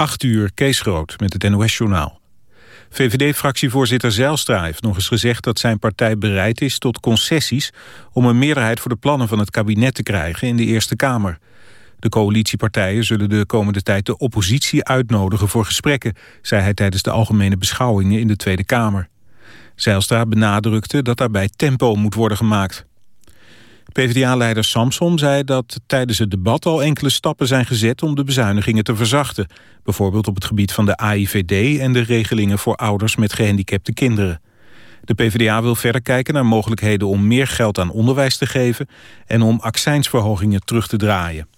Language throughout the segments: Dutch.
8 uur, Kees Groot met het NOS-journaal. VVD-fractievoorzitter Zijlstra heeft nog eens gezegd dat zijn partij bereid is tot concessies om een meerderheid voor de plannen van het kabinet te krijgen in de Eerste Kamer. De coalitiepartijen zullen de komende tijd de oppositie uitnodigen voor gesprekken, zei hij tijdens de algemene beschouwingen in de Tweede Kamer. Zijlstra benadrukte dat daarbij tempo moet worden gemaakt. PvdA-leider Samson zei dat tijdens het debat al enkele stappen zijn gezet om de bezuinigingen te verzachten. Bijvoorbeeld op het gebied van de AIVD en de regelingen voor ouders met gehandicapte kinderen. De PvdA wil verder kijken naar mogelijkheden om meer geld aan onderwijs te geven en om accijnsverhogingen terug te draaien.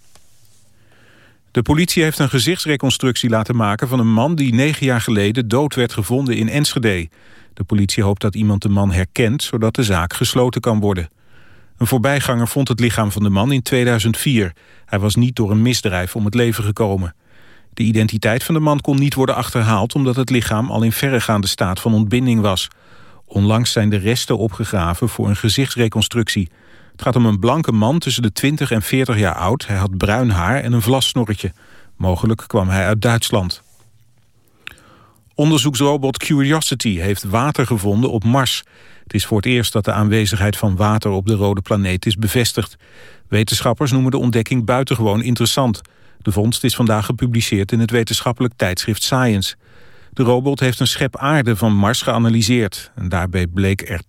De politie heeft een gezichtsreconstructie laten maken van een man die negen jaar geleden dood werd gevonden in Enschede. De politie hoopt dat iemand de man herkent, zodat de zaak gesloten kan worden. Een voorbijganger vond het lichaam van de man in 2004. Hij was niet door een misdrijf om het leven gekomen. De identiteit van de man kon niet worden achterhaald... omdat het lichaam al in verregaande staat van ontbinding was. Onlangs zijn de resten opgegraven voor een gezichtsreconstructie. Het gaat om een blanke man tussen de 20 en 40 jaar oud. Hij had bruin haar en een vlassnorretje. Mogelijk kwam hij uit Duitsland. Onderzoeksrobot Curiosity heeft water gevonden op Mars. Het is voor het eerst dat de aanwezigheid van water op de rode planeet is bevestigd. Wetenschappers noemen de ontdekking buitengewoon interessant. De vondst is vandaag gepubliceerd in het wetenschappelijk tijdschrift Science. De robot heeft een schep aarde van Mars geanalyseerd. En daarbij bleek er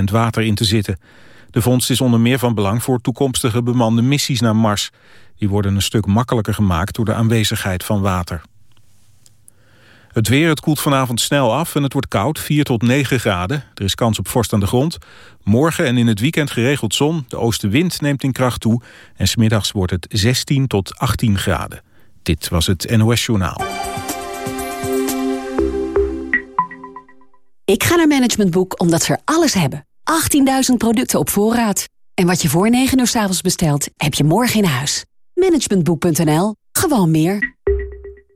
2% water in te zitten. De vondst is onder meer van belang voor toekomstige bemande missies naar Mars. Die worden een stuk makkelijker gemaakt door de aanwezigheid van water. Het weer, het koelt vanavond snel af en het wordt koud, 4 tot 9 graden. Er is kans op vorst aan de grond. Morgen en in het weekend geregeld zon. De oostenwind neemt in kracht toe. En smiddags wordt het 16 tot 18 graden. Dit was het NOS Journaal. Ik ga naar Management Boek omdat ze er alles hebben. 18.000 producten op voorraad. En wat je voor 9 uur s avonds bestelt, heb je morgen in huis. Managementboek.nl. Gewoon meer.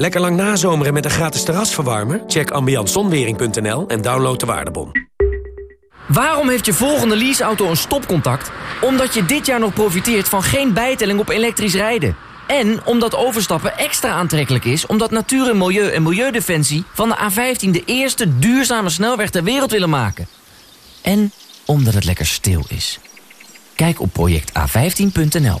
Lekker lang nazomeren met een gratis terrasverwarmer? Check ambiantzonwering.nl en download de waardebon. Waarom heeft je volgende leaseauto een stopcontact? Omdat je dit jaar nog profiteert van geen bijtelling op elektrisch rijden. En omdat overstappen extra aantrekkelijk is... omdat Natuur en Milieu en Milieudefensie van de A15... de eerste duurzame snelweg ter wereld willen maken. En omdat het lekker stil is. Kijk op projecta15.nl.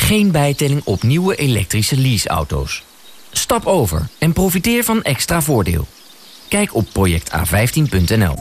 Geen bijtelling op nieuwe elektrische leaseauto's. Stap over en profiteer van extra voordeel. Kijk op projecta15.nl.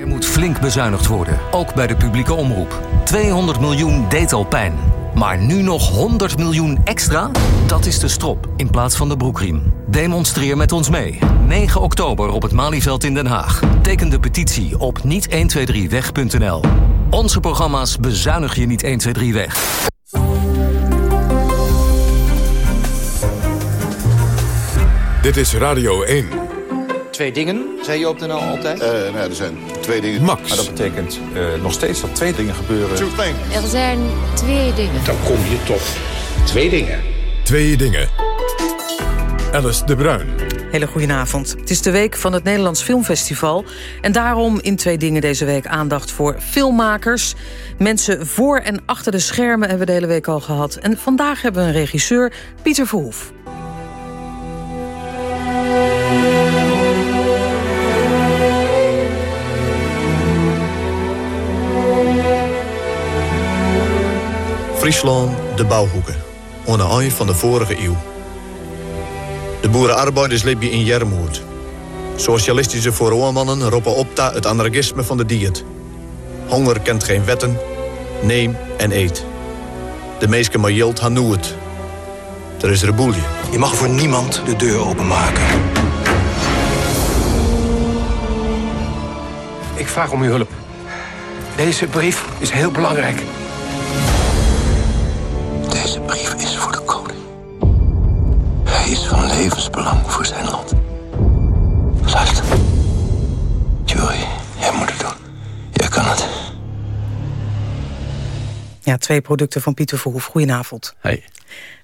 Er moet flink bezuinigd worden, ook bij de publieke omroep. 200 miljoen deed al pijn. Maar nu nog 100 miljoen extra? Dat is de strop in plaats van de broekriem. Demonstreer met ons mee. 9 oktober op het Malieveld in Den Haag. Teken de petitie op niet123weg.nl. Onze programma's bezuinig je niet 1, 2, 3 weg. Dit is Radio 1. Twee dingen, zei je op de NL altijd? Uh, nou, er zijn twee dingen. Max. Maar dat betekent uh, nog steeds dat twee dingen gebeuren. Er zijn twee dingen. Dan kom je tot twee dingen. Twee dingen. Alice de Bruin. Hele goedenavond. Het is de week van het Nederlands Filmfestival. En daarom in twee dingen deze week aandacht voor filmmakers. Mensen voor en achter de schermen hebben we de hele week al gehad. En vandaag hebben we een regisseur, Pieter Verhoef. Friesland, de bouwhoeken. Eind van de vorige eeuw. De boerenarbeiders leven in Jermoed. Socialistische voormannen roepen op ta het anarchisme van de diet. Honger kent geen wetten. Neem en eet. De meesten maar jilt han nu het. Er is reboelje. Je mag voor niemand de deur openmaken. Ik vraag om uw hulp. Deze brief is heel belangrijk. Levensbelang voor zijn land. Luister. Jury, jij moet het doen. Jij kan het. Ja, twee producten van Pieter Verhoef. Goedenavond. Hey.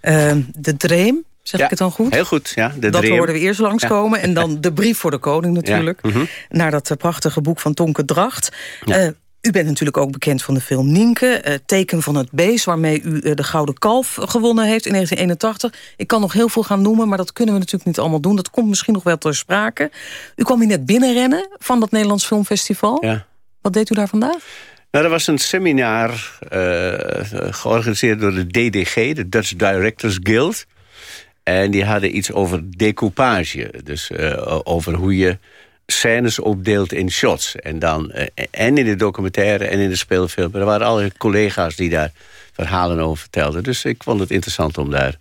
Uh, de Dreem, zeg Ja, ik het dan goed? Heel goed, ja. De dat Dream. hoorden we eerst langskomen. Ja. En dan de brief voor de koning natuurlijk. Ja, mhm. Naar dat eh, prachtige boek van Tonke Dracht. Ja. U bent natuurlijk ook bekend van de film Nienke. eh, Teken van het Beest, waarmee u eh, de Gouden Kalf gewonnen heeft in 1981. Ik kan nog heel veel gaan noemen, maar dat kunnen we natuurlijk niet allemaal doen. Dat komt misschien nog wel ter sprake. U kwam hier net binnenrennen van dat Nederlands Filmfestival. Ja. Wat deed u daar vandaag? Nou, er was een seminar eh, georganiseerd door de DDG, de Dutch Directors Guild. En die hadden iets over decoupage. Dus over hoe je scènes opdeelt in shots. En, dan, eh, en in de documentaire en in de speelfilm. Er waren allerlei collega's die daar verhalen over vertelden. Dus ik vond het interessant om daar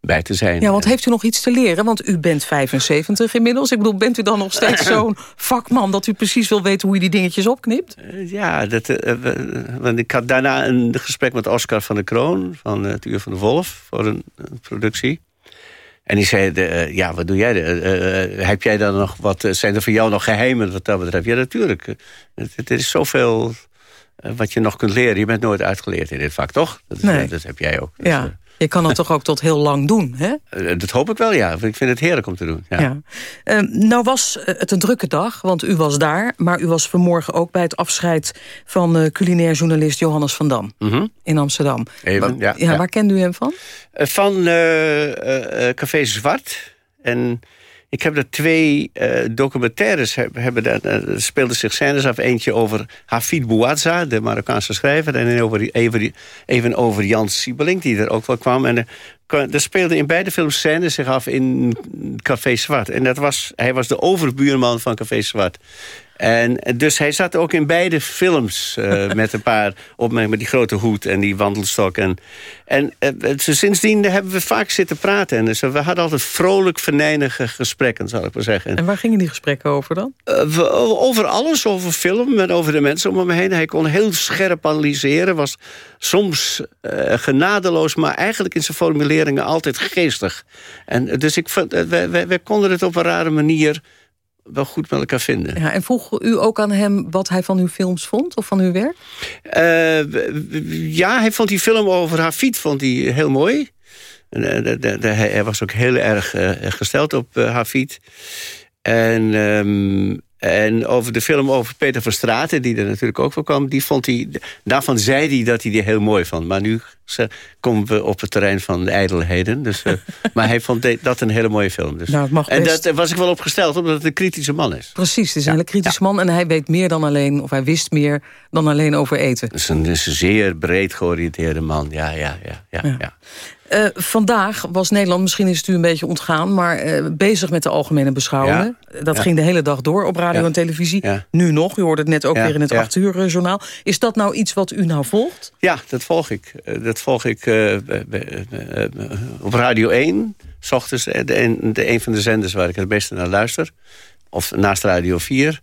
bij te zijn. Ja, want heeft u nog iets te leren? Want u bent 75 inmiddels. Ik bedoel, bent u dan nog steeds zo'n vakman... dat u precies wil weten hoe je die dingetjes opknipt? Eh, Ja, dat, eh, want ik had daarna een gesprek met Oscar van der Kroon... van het Uur van de Wolf, voor een productie. En die zei, de, eh, ja, wat doe jij? Eh, eh, heb jij dan nog wat, zijn er voor jou nog geheimen wat dat betreft? Ja, natuurlijk. Het, het is zoveel wat je nog kunt leren. Je bent nooit uitgeleerd in dit vak, toch? Dat, is- Nee. dat heb jij ook. Ja, je kan het toch ook tot heel lang doen, hè? Eh, dat hoop ik wel, ja. Ik vind het heerlijk om te doen. Ja. Ja. Eh, nou was eh, het een drukke dag, want u was daar... maar u was vanmorgen ook bij het afscheid van eh, culinair journalist Johannes van Dam Mhm. in Amsterdam. Even, ja. Waar kende u hem van? Van Café Zwart. En ik heb er twee eh, documentaires. Heb, hebben eh, speelden zich scènes af. Eentje over Hafid Bouazza, de Marokkaanse schrijver. En over, even, over Jan Siebelink, die er ook wel kwam. En kwa- er speelden in beide films scènes zich af in Café Zwart. En dat was, hij was de overbuurman van Café Zwart. En dus hij zat ook in beide films eh, met een paar opmerkingen... met die grote hoed en die wandelstok. En, en eh, sindsdien hebben we vaak zitten praten. En dus we hadden altijd vrolijk venijnige gesprekken, zal ik maar zeggen. En waar gingen die gesprekken over dan? Eh, over alles, over film en over de mensen om hem heen. Hij kon heel scherp analyseren, was soms genadeloos... maar eigenlijk in zijn formuleringen altijd geestig. En dus ik vond, wij, wij, wij konden het op een rare manier wel goed met elkaar vinden. Ja, en vroeg u ook aan hem wat hij van uw films vond of van uw werk? Eh, ja, hij vond die film over Hafid vond hij heel mooi. En, eh, de- de- de- hij was ook heel erg eh, gesteld op eh, Hafid. En, ehm, en over de film over Peter van Straten, die er natuurlijk ook voor kwam... Die vond hij, daarvan zei hij dat hij die heel mooi vond. Maar nu ze- komen we op het terrein van de ijdelheden. Dus, eh, maar hij vond dat een hele mooie film. Dus. Nou, en best. daar was ik wel opgesteld, omdat het een kritische man is. Precies, het is een hele kritische man en hij weet meer dan alleen... of hij wist meer dan alleen over eten. Het is een, is een zeer breed georiënteerde man, ja, ja, ja. ja, Ja. ja. Eh, vandaag was Nederland, misschien is het u een beetje ontgaan... maar eh, bezig met de algemene beschouwingen. Dat Ja. ging de hele dag door op radio Ja. en televisie. Nu nog, u hoorde het net ook weer in het ja. 8 uur eh, journaal. Is dat nou iets wat u nou volgt? Ja, dat volg ik. Eh, Dat volg ik eh, eh, eh, op Radio 1. S ochtends eh, de, een- de een van de zenders waar ik het beste naar luister. Of naast Radio 4.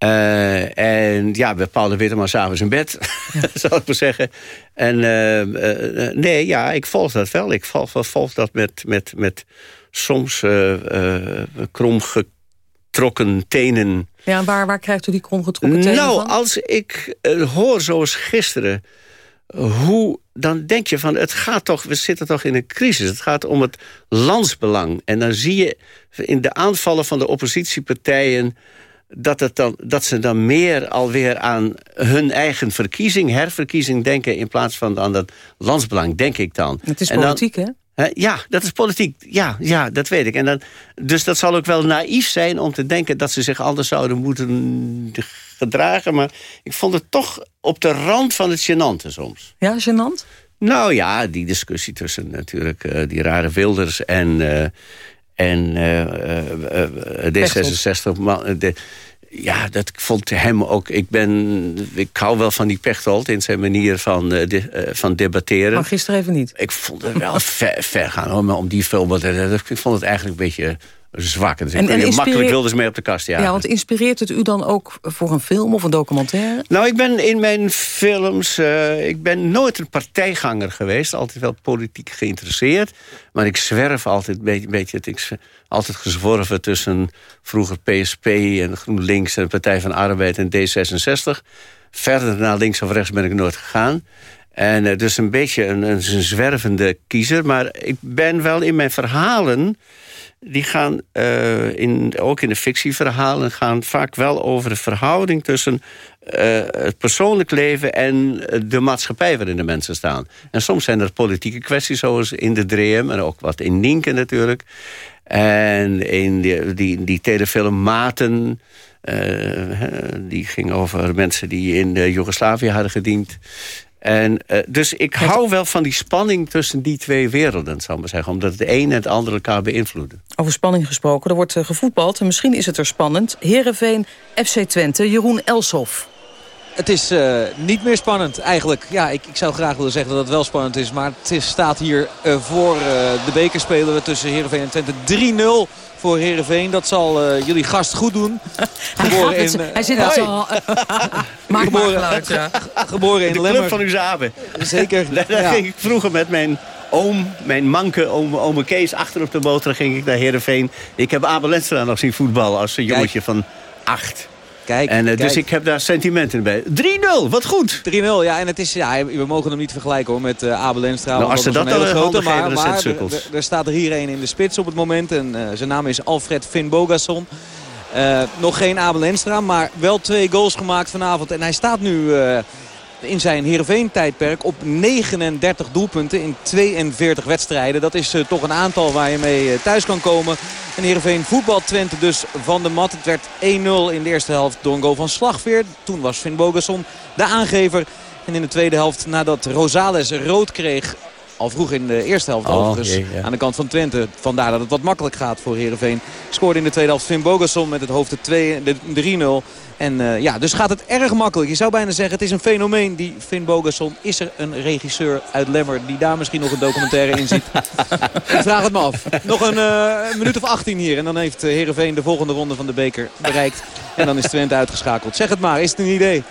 Eh, en ja, bij Paul de Witteman s'avonds in bed, zal ik maar zeggen. En eh, eh, nee, ja, ik volg dat wel. Ik volg, volg dat met, met, met soms kromgetrokken tenen. Ja, waar, waar krijgt u die kromgetrokken tenen Nou, van? als ik hoor zoals gisteren hoe, dan denk je van, het gaat toch, we zitten toch in een crisis. Het gaat om het landsbelang. En dan zie je in de aanvallen van de oppositiepartijen dat, het dan, dat ze dan meer alweer aan hun eigen verkiezing, herverkiezing denken... in plaats van aan dat landsbelang, denk ik dan. Het is politiek, hè? Ja, dat is politiek. Ja, ja dat weet ik. En dan, dus dat zal ook wel naïef zijn om te denken... dat ze zich anders zouden moeten gedragen. Maar ik vond het toch op de rand van het gênante soms. Ja, gênant? Nou ja, die discussie tussen natuurlijk uh, die rare Wilders en... Uh, en uh, D66. De, ja, dat vond hem ook... Ik, ben, ik hou wel van die Pechtold in zijn manier van, de, van debatteren. Maar gisteren even niet. Ik vond het wel ver, ver gaan hoor, maar om die film... Ik vond het eigenlijk een beetje zwak. Dus en, en makkelijk wilde ze mee op de kast, ja. Ja, want inspireert het u dan ook voor een film of een documentaire? Nou, ik ben in mijn films... Uh, ik ben nooit een partijganger geweest. Altijd wel politiek geïnteresseerd. Maar ik zwerf altijd een beetje... beetje ik altijd gezworven tussen vroeger PSP en GroenLinks... en Partij van Arbeid en D66. Verder naar links of rechts ben ik nooit gegaan. En uh, dus een beetje een, een zwervende kiezer. Maar ik ben wel in mijn verhalen die gaan uh, in, ook in de fictieverhalen gaan vaak wel over de verhouding tussen uh, het persoonlijk leven en de maatschappij waarin de mensen staan. En soms zijn er politieke kwesties zoals in de Dream en ook wat in Nienke natuurlijk. En in die, die, die telefilm Maten, uh, die ging over mensen die in Joegoslavië hadden gediend. En, uh, dus ik hou wel van die spanning tussen die twee werelden, zou ik maar zeggen. Omdat het een en het ander elkaar beïnvloeden. Over spanning gesproken, er wordt uh, gevoetbald. En misschien is het er spannend. Heerenveen, FC Twente, Jeroen Elshoff. Het is uh, niet meer spannend eigenlijk. Ja, ik, ik, zou graag willen zeggen dat het wel spannend is. Maar het is, staat hier voor de beker spelen we tussen Heerenveen en Twente 3-0 voor Heerenveen. Dat zal uh, jullie gast goed doen. Geboren hij, in, uh, hij zit zo... Maak geboren, geluid, ja. geboren in de Lemmer. club van Uzabe. Zeker. daar, daar ja. ging ik vroeger met mijn oom, mijn manke, oom, ome Kees, achter op de motor ging ik naar Heerenveen. Ik heb Abel Lenstra nog zien voetballen als een jongetje van acht. Kijk, en, uh, kijk. Dus ik heb daar sentimenten bij. 3-0, wat goed. 3-0, ja. En het is, ja, we mogen hem niet vergelijken hoor, met uh, Abel Enstra. Nou, als ze dat, hele grote, maar, maar er, er staat er hier een in de spits op het moment. En uh, zijn naam is Alfred Finn Bogason. Uh, nog geen Abel Enstra, maar wel twee goals gemaakt vanavond. En hij staat nu in zijn Heerenveen-tijdperk op 39 doelpunten in 42 wedstrijden. Dat is uh, toch een aantal waar je mee uh, thuis kan komen. En Heerenveen voetbal Twente dus van de mat. Het werd 1-0 in de eerste helft goal van Slagveer. Toen was Finn Bogason de aangever. En in de tweede helft nadat Rosales rood kreeg... Al vroeg in de eerste helft oh, overigens jee, ja. aan de kant van Twente. Vandaar dat het wat makkelijk gaat voor Heerenveen. Scoorde in de tweede helft Finn Bogason met het hoofd de 3-0. En uh, ja, dus gaat het erg makkelijk. Je zou bijna zeggen, het is een fenomeen, die Finn Bogason. Is er een regisseur uit Lemmer die daar misschien nog een documentaire in ziet? Ik vraag het me af. Nog een, uh, een minuut of 18 hier. En dan heeft uh, Heerenveen de volgende ronde van de beker bereikt. En dan is Twente uitgeschakeld. Zeg het maar, is het een idee?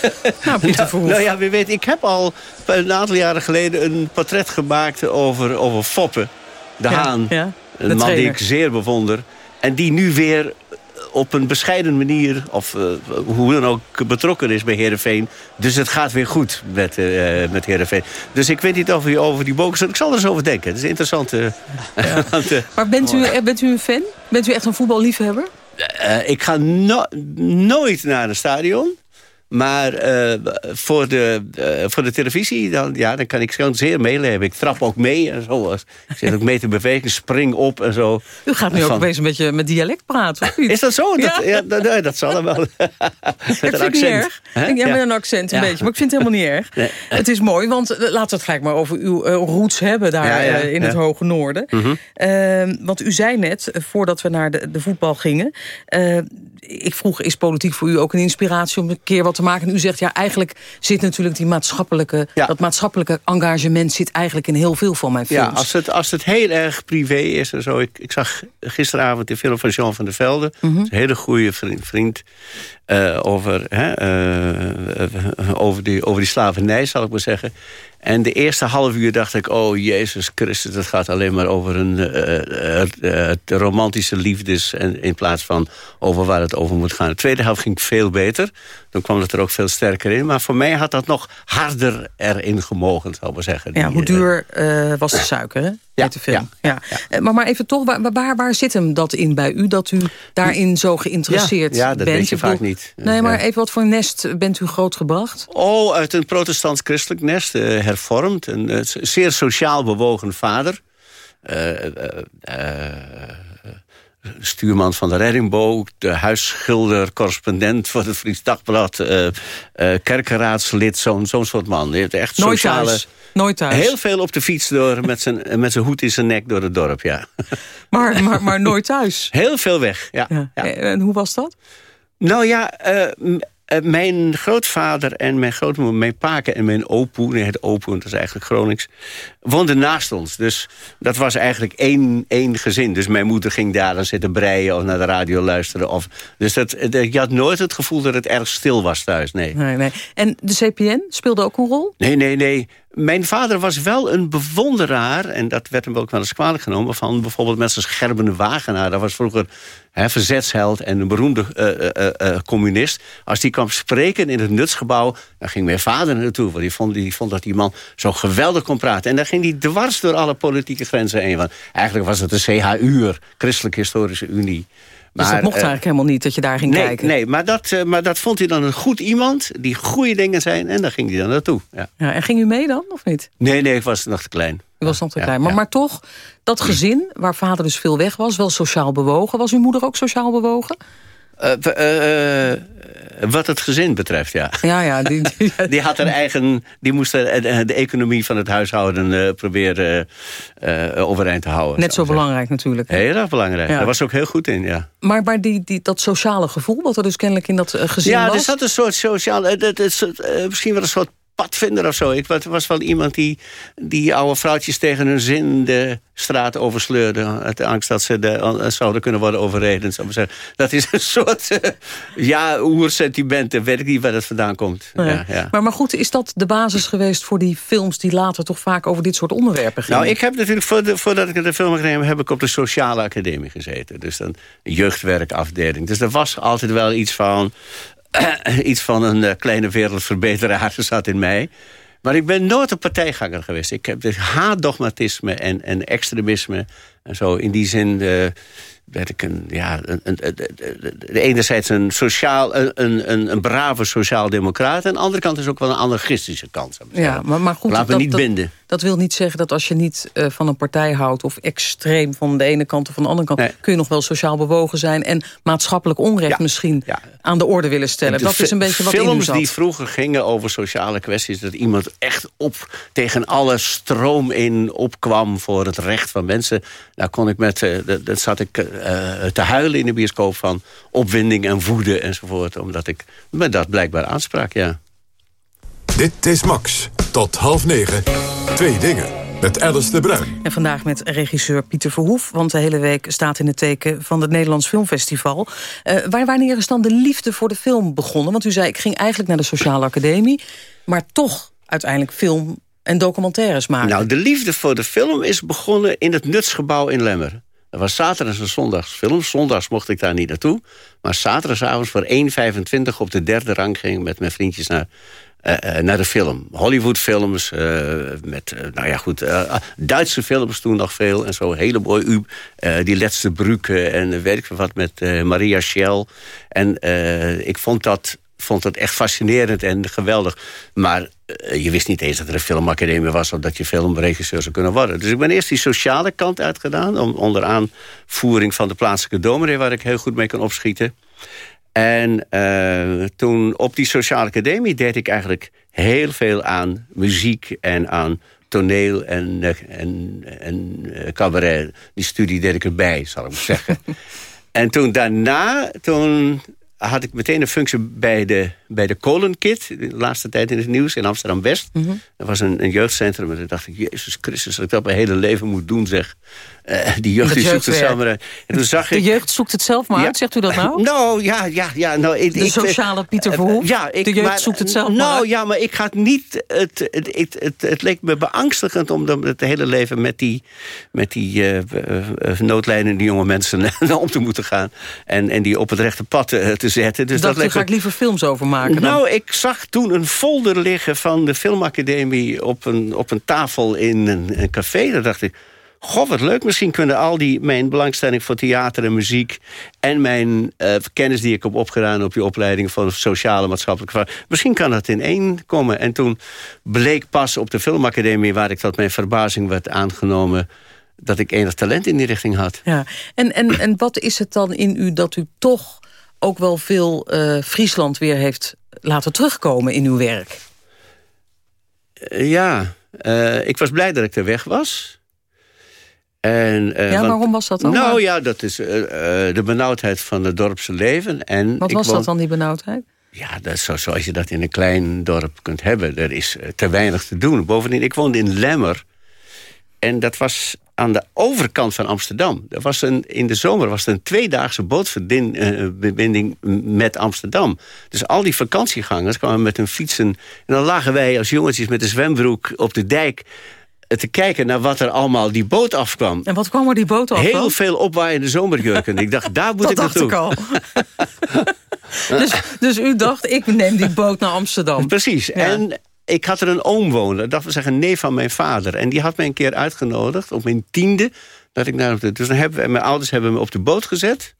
nou, nou, nou ja, wie weet, ik heb al een aantal jaren geleden een portret gemaakt over, over Foppe. De ja, Haan. Ja, een man trainer. die ik zeer bewonder. En die nu weer op een bescheiden manier, of uh, hoe dan ook, betrokken is bij Heerenveen. Dus het gaat weer goed met, uh, met Heerenveen. Dus ik weet niet of u over die boken Ik zal er eens over denken. Het is interessant. Uh, ja. want, maar bent u, bent u een fan? Bent u echt een voetballiefhebber? Ik ga no nooit naar een stadion. Maar uh, voor, de, uh, voor de televisie, dan, ja, dan kan ik zeer meeleven. Ik trap ook mee en zo. Ik zit ook mee te bewegen, spring op en zo. U gaat nu ook opeens een beetje met dialect praten. Of Is dat zo? Dat, ja. dat, dat, zal dan wel. met een accent. Ja, ja, met een accent een ja. beetje. Maar ik vind het helemaal niet erg. Nee. Het is mooi, want laten we het gelijk maar over uw uh, roots hebben daar in het Hoge Noorden. Mhm. Mm -hmm. want u zei net, voordat we naar de, de voetbal gingen... ik vroeg, is politiek voor u ook een inspiratie om een keer wat te maken? En u zegt, ja, eigenlijk zit natuurlijk die maatschappelijke... Ja. dat maatschappelijke engagement zit eigenlijk in heel veel van mijn films. Ja, als het, als het heel erg privé is en zo. Ik, ik zag gisteravond de film van Jean van der Velde. Mhm. Mm -hmm. Een hele goede vriend. vriend uh, over, hè, uh, over, die, over die slavernij, zal ik maar zeggen. En de eerste half uur dacht ik... oh, Jezus Christus, het gaat alleen maar over een uh, romantische liefdes... En in plaats van over waar het over moet gaan. De tweede helft ging veel beter. Dan kwam het er ook veel sterker in. Maar voor mij had dat nog harder erin gemogen, zou ik maar zeggen. Ja, hoe duur was de suiker, hè? Ja, Heet de film. Ja. Maar, maar even toch, waar, waar, waar zit hem dat in bij u? Dat u daarin zo geïnteresseerd Ja, ja, dat bent? weet je bedoel- vaak niet. Nee, maar Ja. even wat voor nest bent u grootgebracht? Oh, uit een protestants-christelijk nest, eh, hervormd. Een eh, zeer sociaal bewogen vader. Eh, eh, eh, stuurman van de Reddingboog, de huisschilder, correspondent voor het Fries Dagblad, eh eh, kerkenraadslid, zo'n zo'n soort man. Echt Nooit sociale... thuis. Nooit thuis. Heel veel op de fiets door, met zijn, met zijn hoed in zijn nek door het dorp, ja. Maar, maar, maar nooit thuis. Heel veel weg, ja. ja. En hoe was dat? Nou ja, eh, eh, mijn grootvader en mijn grootmoeder, mijn paken en mijn opoe... nee, het opoe, dat is eigenlijk Gronings... woonden naast ons. Dus dat was eigenlijk één, één gezin. Dus mijn moeder ging daar dan zitten breien of naar de radio luisteren. Of, dus dat, eh, je had nooit het gevoel dat het erg stil was thuis, nee. Nee, nee. En de CPN speelde ook een rol? Nee, nee, nee. Mijn vader was wel een bewonderaar... en dat werd hem ook wel eens kwalijk genomen... van bijvoorbeeld mensen als Gerben Wagenaar. Dat was vroeger hè, verzetsheld en een beroemde eh, eh, eh, communist. Als die kwam spreken in het nutsgebouw... dan ging mijn vader naartoe. Want die vond, die vond dat die man zo geweldig kon praten. En dan ging hij dwars door alle politieke grenzen heen. Want eigenlijk was het de CHU'er, Christelijk Historische Unie... dus dat Maar, mocht eigenlijk helemaal niet, dat je daar ging nee, kijken. Nee, maar dat, maar dat vond hij dan een goed iemand... die goede dingen zijn en daar ging hij dan naartoe. Ja. Ja, en ging u mee dan, of niet? Nee, nee, ik was nog te klein. U was nog te Ja, klein. Maar, ja. maar toch, dat gezin waar vader dus veel weg was... wel sociaal bewogen. Was uw moeder ook sociaal bewogen? Eh, eh, eh, wat het gezin betreft, ja. Ja, ja. Die, die, Die had haar eigen, die moest de, economie van het huishouden proberen overeind te houden. net zo belangrijk natuurlijk. hè? Heel erg belangrijk. Ja. Daar was ze ook heel goed in, ja. Maar, maar die, die, dat sociale gevoel, wat er dus kennelijk in dat gezin ja, was... er zat een soort sociaal... dat is, misschien wel een soort padvinder of zo. Ik was, was wel iemand die, die oude vrouwtjes tegen hun zin de straat oversleurde. Uit de angst dat ze de, eh, zouden kunnen worden overreden. zou zeggen. Dat is een soort eh, ja, oersentiment. Ik weet ik niet waar dat vandaan komt. Nee. Ja, ja. Maar, maar goed, is dat de basis geweest voor die films... die later toch vaak over dit soort onderwerpen gingen? Nou, ik heb natuurlijk, voor de- voordat ik de film ging... heb ik op de sociale academie gezeten. Dus een jeugdwerkafdeling. Dus er was altijd wel iets van... iets van een eh, kleine wereldverbeteraar zat in mij. Maar ik ben nooit een partijganger geweest. Ik heb dus haatdogmatisme en, en extremisme. En zo in die zin... eh, werd ik een, ja, een, een, een- enerzijds een, sociaal, een, een, een, brave sociaal-democraat... en aan de andere kant is ook wel een anarchistische kant. Ja, maar, maar goed, Laten we dat, niet binden. Dat wil niet zeggen dat als je niet eh, van een partij houdt... of extreem van de ene kant of van de andere kant... kun je nog wel sociaal bewogen zijn... en maatschappelijk onrecht misschien aan de orde willen stellen. De Dat is een beetje wat Films die vroeger gingen over sociale kwesties... dat iemand echt op tegen alle stroom in opkwam... voor het recht van mensen. Daar kon ik met... eh, dat, zat ik eh, te huilen in de bioscoop van opwinding en woede enzovoort. Omdat ik me dat blijkbaar aansprak, ja. Dit is Max. Tot half negen. Twee dingen. Met Alice de Bruin. En vandaag met regisseur Pieter Verhoef. Want de hele week staat in het teken van het Nederlands Filmfestival. Eh, waar, wanneer is dan de liefde voor de film begonnen? Want u zei, ik ging eigenlijk naar de Sociale Academie. Maar toch uiteindelijk film en documentaires maken. Nou, de liefde voor de film is begonnen in het Nutsgebouw in Lemmer. Dat was zaterdags en zondagsfilm. Zondags mocht ik daar niet naartoe. Maar zaterdagavond voor 1,25 op de derde rang ging ik met mijn vriendjes naar, naar de film. Hollywoodfilms, eh met, eh, nou ja goed, eh, Duitse films toen nog veel. En zo, hele mooi, u, eh, die laatste Brücke en eh, weet ik wat met eh, Maria Schell. En eh, ik vond dat, vond dat echt fascinerend en geweldig. Maar eh, je wist niet eens dat er een filmacademie was... of dat je filmregisseur zou kunnen worden. Dus ik ben eerst die sociale kant uitgedaan... Onder aanvoering van de plaatselijke dominee... waar ik heel goed mee kan opschieten. En eh, toen op die sociale academie deed ik eigenlijk heel veel aan muziek... en aan toneel en, eh, en, en eh, cabaret. Die studie deed ik erbij, zal ik maar zeggen. en toen daarna, toen had ik meteen een functie bij de, bij de Kolenkit. De laatste tijd in het nieuws in Amsterdam-West. Mhm. Dat was een, een jeugdcentrum. En toen dacht ik, Jezus Christus, dat ik dat mijn hele leven moet doen, zeg. Eh, die jeugd zoekt het jeugdwerk. zelf maar uit. En toen zag De ik... jeugd zoekt het zelf maar Ja. uit, zegt u dat nou? Nou, ja, ja, ja. Nou, ik, De ik- sociale Pieter eh, Verhoef? Ja, ik, De jeugd maar- zoekt het zelf maar Nou ja, maar ik ga het niet... Het, het, het, het, het leek me beangstigend om het hele leven met die, met die eh, eh, eh, noodlijdende jonge mensen om te moeten gaan. En, en die op het rechte pad eh, te zetten. Dus dat dat leek ga me- ik liever films over maken. dan. Nou, ik zag toen een folder liggen van de filmacademie... op een, op een tafel in een, een café. Daar dacht ik, goh, wat leuk. Misschien kunnen al die mijn belangstelling voor theater en muziek... en mijn eh, kennis die ik heb opgedaan op die opleiding... van sociale maatschappelijke vragen... misschien kan dat in één komen. En toen bleek pas op de filmacademie... waar ik tot mijn verbazing werd aangenomen... dat ik enig talent in die richting had. Ja. En, en, en wat is het dan in u dat u toch ook wel veel eh, Friesland weer heeft laten terugkomen in uw werk? Eh, ja, ik was blij dat ik er weg was. En, eh, Ja, want- waarom was dat dan? Nou Waar- ja, dat is eh, eh, de benauwdheid van het dorpse leven. En Wat was woon- dat dan, die benauwdheid? Ja, dat is zo, zoals je dat in een klein dorp kunt hebben. Er is te weinig te doen. Bovendien, ik woonde in Lemmer. En dat was aan de overkant van Amsterdam. Er was een, in de zomer was er een tweedaagse bootverbinding met Amsterdam. Dus al die vakantiegangers kwamen met hun fietsen. En dan lagen wij als jongetjes met de zwembroek op de dijk... te kijken naar wat er allemaal die boot afkwam. En wat kwam er die boot af? Heel dan? veel opwaaiende zomerjurken. ik dacht, daar moet Dat ik dacht naartoe. ik al. dus, dus u dacht, ik neem die boot naar Amsterdam. Precies. En ik had er een oom wonen. Dat wil zeggen neef van mijn vader. En die had mij een keer uitgenodigd op mijn tiende. Dat ik naar, dus dan hebben mijn ouders hebben me op de boot gezet.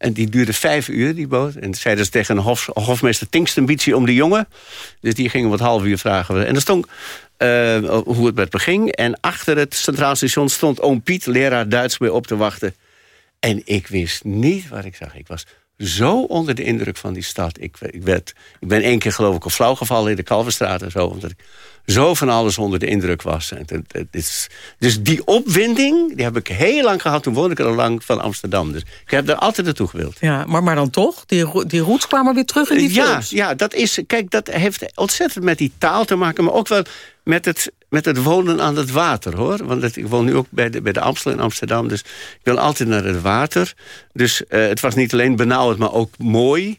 En die duurde vijf uur, die boot. En zeiden ze tegen een hof, hofmeester Tinkstenbietje om de jongen. Dus die gingen wat half uur vragen. En er stond eh, hoe het met me ging. En achter het Centraal Station stond oom Piet, leraar Duits, mee op te wachten. En ik wist niet wat ik zag. Ik was zo onder de indruk van die stad. Ik, ik, werd, ik ben één keer geloof ik op flauw gevallen in de Kalverstraat en zo. Omdat ik zo van alles onder de indruk was. En het- het is- dus die opwinding, die heb ik heel lang gehad. Toen woonde ik al lang van Amsterdam. Dus ik heb daar altijd naartoe gewild. Ja, maar, maar dan toch, die, die roots kwamen weer terug in die ja, films. ja, dat is. Kijk, dat heeft ontzettend met die taal te maken, maar ook wel met het, met het wonen aan het water, hoor. Want het- ik woon nu ook bij de, bij de Amstel in Amsterdam, dus ik wil altijd naar het water. Dus eh, het was niet alleen benauwd, maar ook mooi.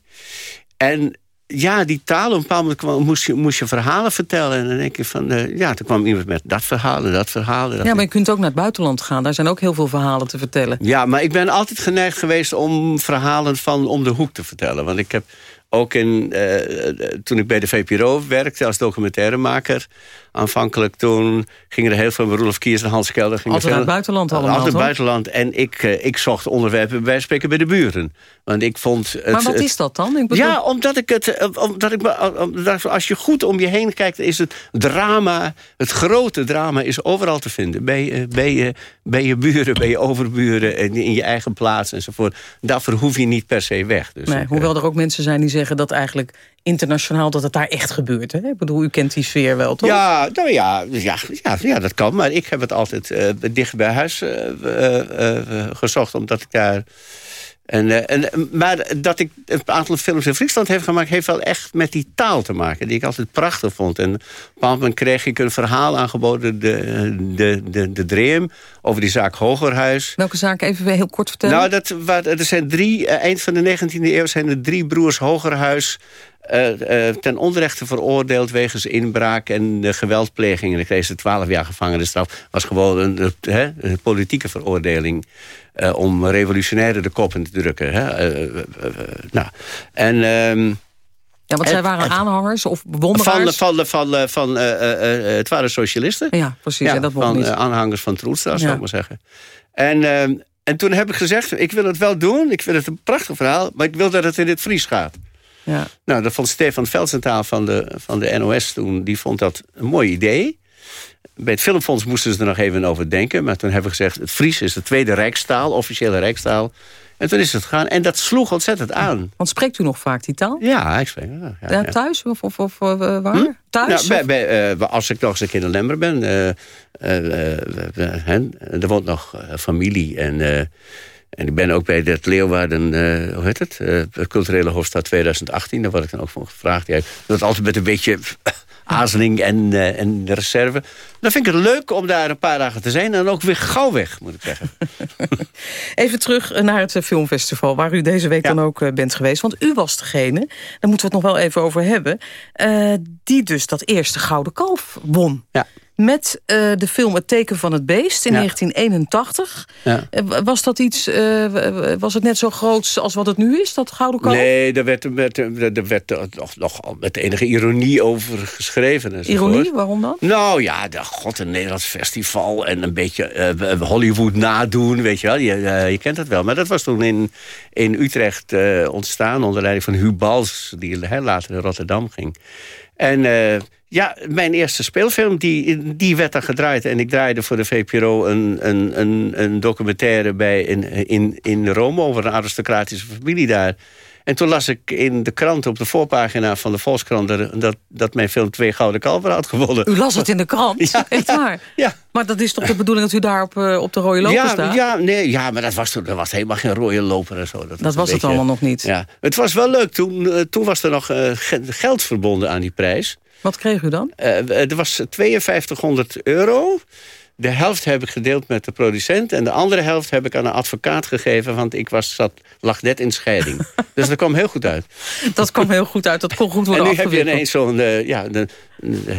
En ja, die taal, op een bepaald moment kwam- moest, je, moest je verhalen vertellen. En dan denk je van, eh, ja, toen kwam iemand met dat verhaal en dat verhaal. dat Ja, maar je kunt ook naar het buitenland gaan. Daar zijn ook heel veel verhalen te vertellen. ja, maar ik ben altijd geneigd geweest om verhalen van om de hoek te vertellen. Want ik heb ook in, eh, toen ik bij de VPRO werkte als documentairemaker... aanvankelijk toen gingen er heel veel Roelof Kiers en Hans Kelder... gingen Altijd naar het buitenland allemaal, Altijd toch? buitenland. En ik, eh, ik zocht onderwerpen bij spreken bij de buren. Want ik vond... Het, maar wat het- is dat dan? Ik bedoel, ja, omdat ik het. eh, Omdat ik, omdat als je goed om je heen kijkt, is het drama. Het grote drama is overal te vinden. Bij, eh, bij, je, bij je buren, bij je overburen, en in je eigen plaats enzovoort. Daarvoor hoef je niet per se weg. Dus nee, ik, hoewel er ook mensen zijn die zeggen dat eigenlijk internationaal dat het daar echt gebeurt. Hè? Ik bedoel, u kent die sfeer wel, toch? Ja, nou ja, ja, ja, ja, dat kan. Maar ik heb het altijd eh, dicht bij huis eh, eh, gezocht, omdat ik daar... En, eh, en, maar dat ik een aantal films in Friesland heb gemaakt... heeft wel echt met die taal te maken, die ik altijd prachtig vond. En op een bepaald moment kreeg ik een verhaal aangeboden... de, de, de, de Dream, over die zaak Hogerhuis. Welke zaak even weer heel kort vertellen? Nou, dat, wa- er zijn drie, eind van de 19e eeuw zijn er drie broers Hogerhuis... eh, eh, ten onrechte veroordeeld wegens inbraak en geweldpleging. En ik kreeg ze twaalf jaar gevangenisstraf. was gewoon een, politieke veroordeling... eh, om revolutionairen de kop in te drukken. Hè. Nou, en... ehm, ja, want zij waren aanhangers of van, bewonderaars? van, van, van, het waren socialisten. Ja, precies. en dat van niet. aanhangers van Troelstra, zou Ja. ik maar zeggen. En, ehm, en toen heb ik gezegd, ik wil het wel doen. Ik vind het een prachtig verhaal, maar ik wil dat het in het Fries gaat. Ja. Nou, dat vond Stefan Veldsentaal van de, van de NOS toen, die vond dat een mooi idee. Bij het Filmfonds moesten ze er nog even over denken. Maar toen hebben we gezegd, het Fries is de tweede rijkstaal, officiële rijkstaal. En toen is het gegaan. En dat sloeg ontzettend aan. Want spreekt u nog vaak die taal? Ja, ik spreek. Ja, ja, thuis of, of, of eh, waar? Thuis? Nou, bij, eh, als ik nog eens een keer in Lemmer ben. hè, er woont nog familie. En, en ik ben ook bij het Leeuwarden, eh, hoe heet het? Eh, culturele hoofdstad 2018. Daar word ik dan ook van gevraagd. Ja, dat altijd met een beetje aarzeling en, eh, en de reserve. Dan vind ik het leuk om daar een paar dagen te zijn. En dan ook weer gauw weg, moet ik zeggen. Even terug naar het filmfestival, waar u deze week dan ook bent geweest. Want u was degene, daar moeten we het nog wel even over hebben... die dus dat eerste Gouden Kalf won. Ja. Met uh, de film Het teken van het beest in ja. 1981. Ja. Uh, was dat iets, uh, was het net zo groot als wat het nu is, dat Gouden Kalf? Nee, daar werd, werd, er werd nog, nog met enige ironie over geschreven. Enzovoort. Ironie, waarom dan? Nou ja, de, god, een Nederlands festival en een beetje Hollywood nadoen, weet je wel. Je, je kent het wel. Maar dat was toen in, in Utrecht ontstaan onder leiding van Huub Bals... die later in Rotterdam ging. En ja, mijn eerste speelfilm, die, die werd dan gedraaid. En ik draaide voor de VPRO een, een, een, een documentaire bij in, in, in Rome... over een aristocratische familie daar. En toen las ik in de krant op de voorpagina van de Volkskrant... dat, dat mijn film Twee Gouden Kalveren had gewonnen. U las het in de krant? Ja, Echt waar? Ja. Maar dat is toch de bedoeling dat u daar op, uh, op de rode loper ja, staat? Ja, nee, ja, maar dat was, toen, dat was helemaal geen rode loper en zo. Dat, dat was, was het allemaal nog niet? Ja. Het was wel leuk. Toen, uh, toen was er nog uh, geld verbonden aan die prijs. Wat kreeg u dan? Uh, er was 5200 euro. De helft heb ik gedeeld met de producent... en de andere helft heb ik aan een advocaat gegeven... want ik was, zat, lag net in scheiding. dus dat kwam heel goed uit. Dat kwam heel goed uit, dat kon goed worden En nu heb je ineens zo'n... Uh, ja, de,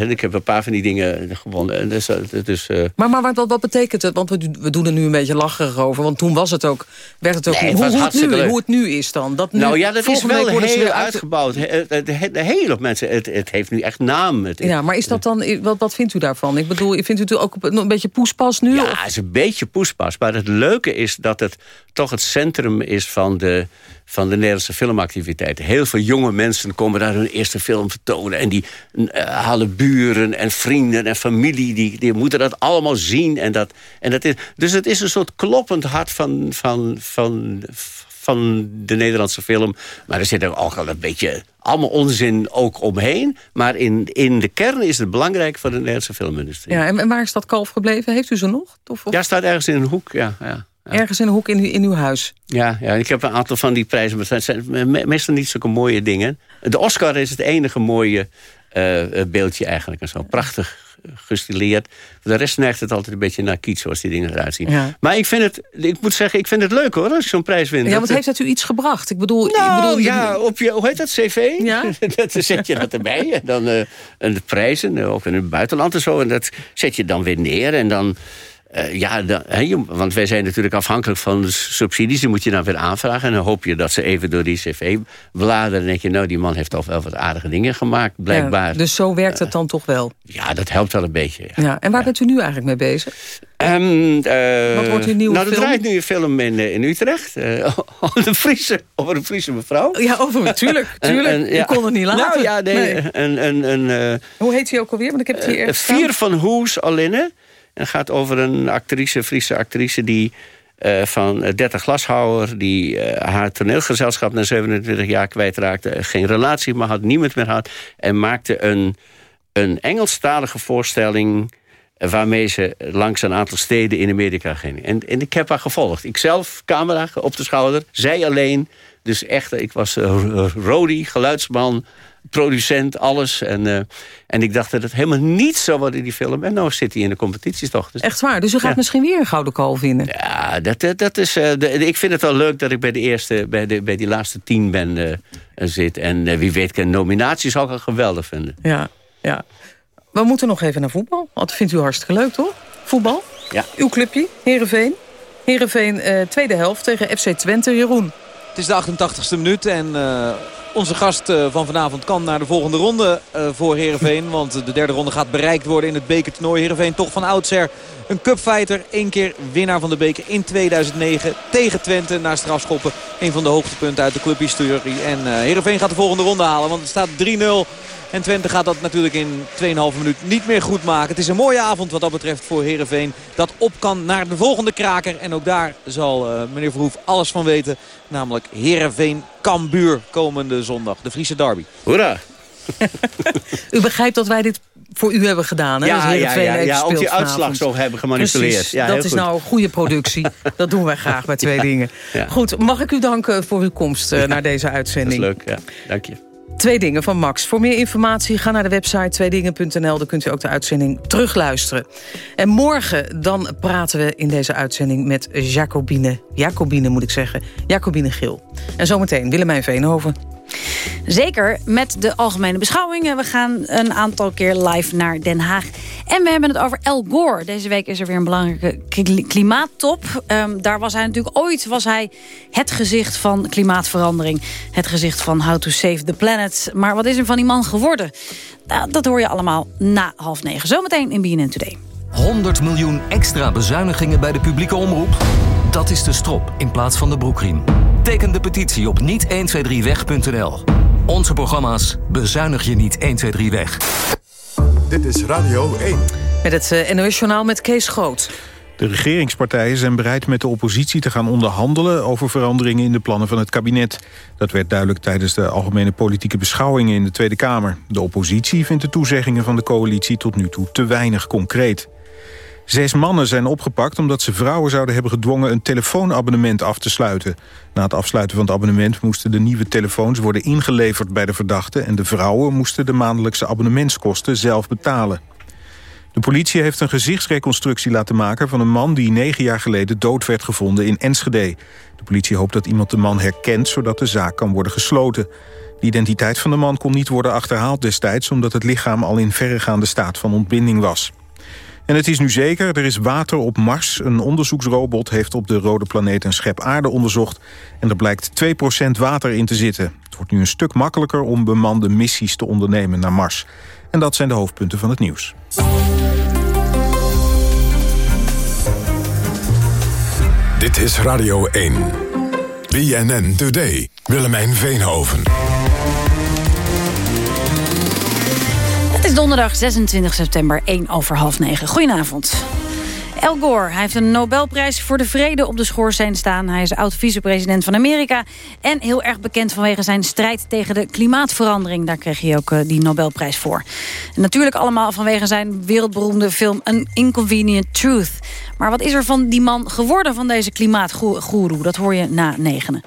ik heb een paar van die dingen gewonnen. Dus, dus, uh... Maar, maar wat, wat betekent het? Want we, we doen er nu een beetje lacherig over. Want toen was het ook... Werd het ook nee, het hoe, hoe, het nu, hoe het nu is dan? Dat nu, nou ja, dat is wel heel uitgebouwd. De hele mensen, het, het heeft nu echt naam. Het, ja, maar is dat dan... Wat, wat vindt u daarvan? Ik bedoel, vindt u het ook een beetje poespas nu? Ja, of? het is een beetje poespas. Maar het leuke is dat het toch het centrum is van de van de Nederlandse filmactiviteiten. Heel veel jonge mensen komen daar hun eerste film vertonen. En die uh, halen buren en vrienden en familie. Die, die moeten dat allemaal zien. En dat, en dat is, dus het is een soort kloppend hart van, van, van, van de Nederlandse film. Maar er zit ook al een beetje allemaal onzin ook omheen. Maar in, in de kern is het belangrijk voor de Nederlandse filmindustrie. Ja, en waar is dat kalf gebleven? Heeft u ze nog? Of, of? Ja, staat ergens in een hoek, ja. ja. Ja. Ergens in een hoek in, in uw huis. Ja, ja, ik heb een aantal van die prijzen. Maar het zijn meestal niet zulke mooie dingen. De Oscar is het enige mooie uh, beeldje eigenlijk. Zo prachtig gestileerd. Voor de rest neigt het altijd een beetje naar kiet, zoals die dingen eruit zien. Ja. Maar ik vind het, ik moet zeggen, ik vind het leuk hoor, als ik zo'n prijs win. Ja, want heeft dat u iets gebracht? Ik bedoel, nou, ik bedoel ja, op je, hoe heet dat, cv? Ja? dat zet je dat erbij. En dan uh, en de prijzen, ook in het buitenland en zo. En dat zet je dan weer neer en dan... Uh, ja, de, he, want wij zijn natuurlijk afhankelijk van subsidies. Die moet je dan weer aanvragen. En dan hoop je dat ze even door die cv bladeren. En denk je, nou, die man heeft toch wel wat aardige dingen gemaakt, blijkbaar. Ja, dus zo werkt het dan toch wel? Ja, dat helpt wel een beetje. Ja. ja en waar bent u nu eigenlijk mee bezig? Um, uh, wat wordt uw nieuwe nou, film? er draait nu een film in, in Utrecht. Over, een Friese, over een Friese mevrouw. Ja, over, tuurlijk. tuurlijk. En, en, ja. kon het niet laten. Nou ja, nee. nee. En, Hoe heet hij ook alweer? Want ik heb het hier Vier van Hoes Alinne. En gaat over een actrice, Friese actrice... die uh, van 30 glashouwer, die uh, haar toneelgezelschap... na 27 jaar kwijtraakte, geen relatie meer had, niemand meer had... en maakte een, een Engelstalige voorstelling waarmee ze langs een aantal steden in Amerika ging. En, en ik heb haar gevolgd. Ikzelf, camera op de schouder, zij alleen. Dus echt, ik was uh, Rodi, geluidsman, producent, alles. En, uh, en ik dacht dat het helemaal niet zo wordt in die film. En nou zit hij in de competities toch. Dus, Echt waar? Dus u gaat ja. misschien weer een gouden kalf winnen? Ja, dat, dat is, uh, de, ik vind het wel leuk dat ik bij de eerste, bij, de, bij die laatste tien ben uh, zit. En wie weet, een nominatie zou ik al geweldig vinden. Ja, ja. We moeten nog even naar voetbal. Want dat vindt u hartstikke leuk, toch? Voetbal? Ja. Uw clubje, Heerenveen. Heerenveen, tweede helft tegen FC Twente. Jeroen. Het is de 88ste minuut en uh, onze gast uh, van vanavond kan naar de volgende ronde uh, voor Heerenveen. Want de derde ronde gaat bereikt worden in het bekertoernooi. Heerenveen toch van oudsher een cupfighter. Eén keer winnaar van de beker in 2009 tegen Twente naar strafschoppen. Een van de hoogtepunten uit de clubhistorie. En Heerenveen gaat de volgende ronde halen, want het staat 3-0. En Twente gaat dat natuurlijk in 2,5 minuut niet meer goed maken. Het is een mooie avond wat dat betreft voor Heerenveen. Dat op kan naar de volgende kraker. En ook daar zal uh, meneer Verhoef alles van weten. Namelijk Heerenveen Kambuur komende zondag. De Friese derby. Hoera! u begrijpt dat wij dit voor u hebben gedaan. Hè? Ja, dus ja, ja, ja, ook die uitslag zo hebben gemanipuleerd. Precies, ja, dat is goed. nou goede productie. dat doen wij graag bij twee dingen. Ja. Goed, mag ik u danken voor uw komst uh, naar deze uitzending. Dat is leuk, ja. Dank je. Twee dingen van Max. Voor meer informatie ga naar de website tweedingen.nl. Dan kunt u ook de uitzending terugluisteren. En morgen dan praten we in deze uitzending met Jacobine. Jacobine moet ik zeggen. Jacobine Gil. En zometeen Willemijn Veenhoven. Zeker, met de algemene beschouwingen. We gaan een aantal keer live naar Den Haag. En we hebben het over El Gore. Deze week is er weer een belangrijke klimaattop. Um, daar was hij natuurlijk ooit was hij het gezicht van klimaatverandering. Het gezicht van How to Save the Planet. Maar wat is er van die man geworden? Nou, dat hoor je allemaal na half negen. Zometeen in BNN Today. 100 miljoen extra bezuinigingen bij de publieke omroep? Dat is de strop in plaats van de broekriem. Teken de petitie op niet123weg.nl. Onze programma's bezuinig je niet 123 weg. Dit is Radio 1. Met het uh, NOS-journaal met Kees Groot. De regeringspartijen zijn bereid met de oppositie te gaan onderhandelen... over veranderingen in de plannen van het kabinet. Dat werd duidelijk tijdens de algemene politieke beschouwingen in de Tweede Kamer. De oppositie vindt de toezeggingen van de coalitie tot nu toe te weinig concreet. Zes mannen zijn opgepakt omdat ze vrouwen zouden hebben gedwongen... een telefoonabonnement af te sluiten. Na het afsluiten van het abonnement moesten de nieuwe telefoons worden ingeleverd bij de verdachte... en de vrouwen moesten de maandelijkse abonnementskosten zelf betalen. De politie heeft een gezichtsreconstructie laten maken van een man... die negen jaar geleden dood werd gevonden in Enschede. De politie hoopt dat iemand de man herkent... zodat de zaak kan worden gesloten. De identiteit van de man kon niet worden achterhaald destijds... omdat het lichaam al in verregaande staat van ontbinding was. En het is nu zeker, er is water op Mars. Een onderzoeksrobot heeft op de rode planeet een schep aarde onderzocht... en er blijkt 2% water in te zitten. Het wordt nu een stuk makkelijker om bemande missies te ondernemen naar Mars. En dat zijn de hoofdpunten van het nieuws. Dit is Radio 1. BNN Today. Willemijn Veenhoven. Is donderdag 26 september, 1 over half 9. Goedenavond. El Gore. Hij heeft een Nobelprijs voor de vrede op de schoorsteen staan. Hij is oud-vicepresident van Amerika. En heel erg bekend vanwege zijn strijd tegen de klimaatverandering. Daar kreeg hij ook uh, die Nobelprijs voor. Natuurlijk allemaal vanwege zijn wereldberoemde film An Inconvenient Truth. Maar wat is er van die man geworden van deze klimaatgoeroe? Dat hoor je na negenen.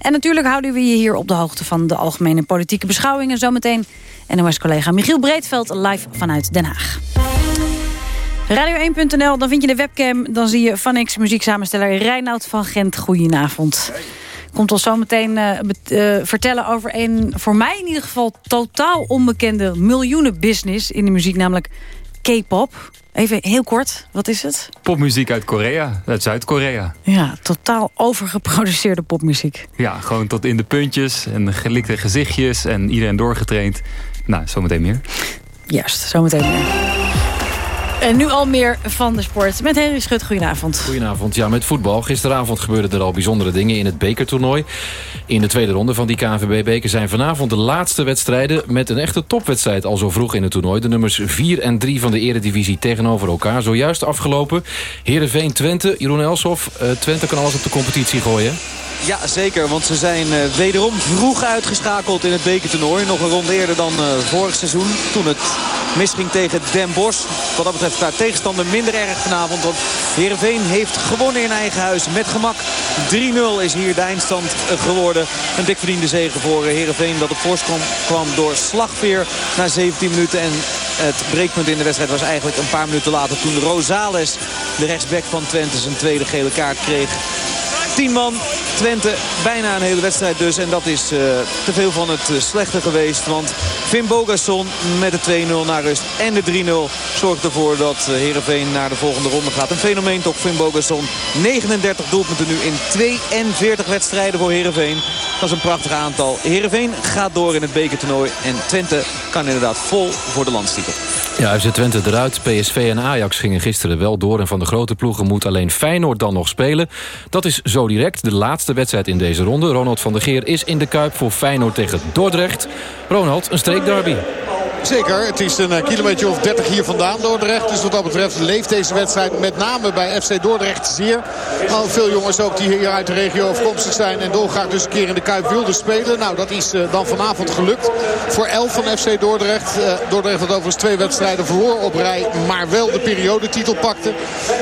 En natuurlijk houden we je hier op de hoogte van de algemene politieke beschouwingen. Zometeen NOS-collega Michiel Breedveld live vanuit Den Haag. Radio1.nl, dan vind je de webcam. Dan zie je Vanix muzieksamensteller Reinoud van Gent. Goedenavond. Komt ons zo meteen uh, vertellen over een, voor mij in ieder geval... totaal onbekende miljoenenbusiness in de muziek, namelijk K-pop. Even heel kort, wat is het? Popmuziek uit Korea, uit Zuid-Korea. Ja, totaal overgeproduceerde popmuziek. Ja, gewoon tot in de puntjes en gelikte gezichtjes en iedereen doorgetraind. Nou, zometeen meer. Juist, zometeen meer. En nu al meer van de sport. Met Henry Schut, goedenavond. Goedenavond. Ja, met voetbal. Gisteravond gebeurden er al bijzondere dingen in het bekertoernooi. In de tweede ronde van die KNVB-beker zijn vanavond de laatste wedstrijden... met een echte topwedstrijd al zo vroeg in het toernooi. De nummers 4 en 3 van de eredivisie tegenover elkaar. Zojuist afgelopen. Heerenveen-Twente. Jeroen Elshoff, uh, Twente kan alles op de competitie gooien. Ja, zeker. Want ze zijn uh, wederom vroeg uitgeschakeld in het bekertoernooi. Nog een ronde eerder dan uh, vorig seizoen. Toen het misging tegen Den Bosch. Wat dat betreft qua tegenstander minder erg vanavond. Want Heerenveen heeft gewonnen in eigen huis met gemak. 3-0 is hier de eindstand geworden. Een dik verdiende zege voor Heerenveen dat op voorsprong kwam door slagveer na 17 minuten. En het breekpunt in de wedstrijd was eigenlijk een paar minuten later toen Rosales, de rechtsback van Twente, zijn tweede gele kaart kreeg. 10 man, Twente, bijna een hele wedstrijd dus. En dat is uh, te veel van het uh, slechte geweest. Want Finn Bogasson met de 2-0 naar rust en de 3-0 zorgt ervoor dat uh, Heerenveen naar de volgende ronde gaat. Een fenomeen toch, Finn Bogasson. 39 doelpunten nu in 42 wedstrijden voor Heerenveen. Dat is een prachtig aantal. Heerenveen gaat door in het bekertoernooi. En Twente kan inderdaad vol voor de landstitel. Ja, FC Twente eruit. PSV en Ajax gingen gisteren wel door. En van de grote ploegen moet alleen Feyenoord dan nog spelen. Dat is zo direct de laatste wedstrijd in deze ronde. Ronald van der Geer is in de Kuip voor Feyenoord tegen Dordrecht. Ronald, een streekderby. Zeker, het is een uh, kilometer of 30 hier vandaan Dordrecht. Dus wat dat betreft leeft deze wedstrijd met name bij FC Dordrecht zeer. Nou, veel jongens ook die hier uit de regio afkomstig zijn en dolgraag dus een keer in de Kuip wilden spelen. Nou, dat is uh, dan vanavond gelukt voor 11 van FC Dordrecht. Uh, Dordrecht had overigens twee wedstrijden verloren op rij, maar wel de periodetitel pakte.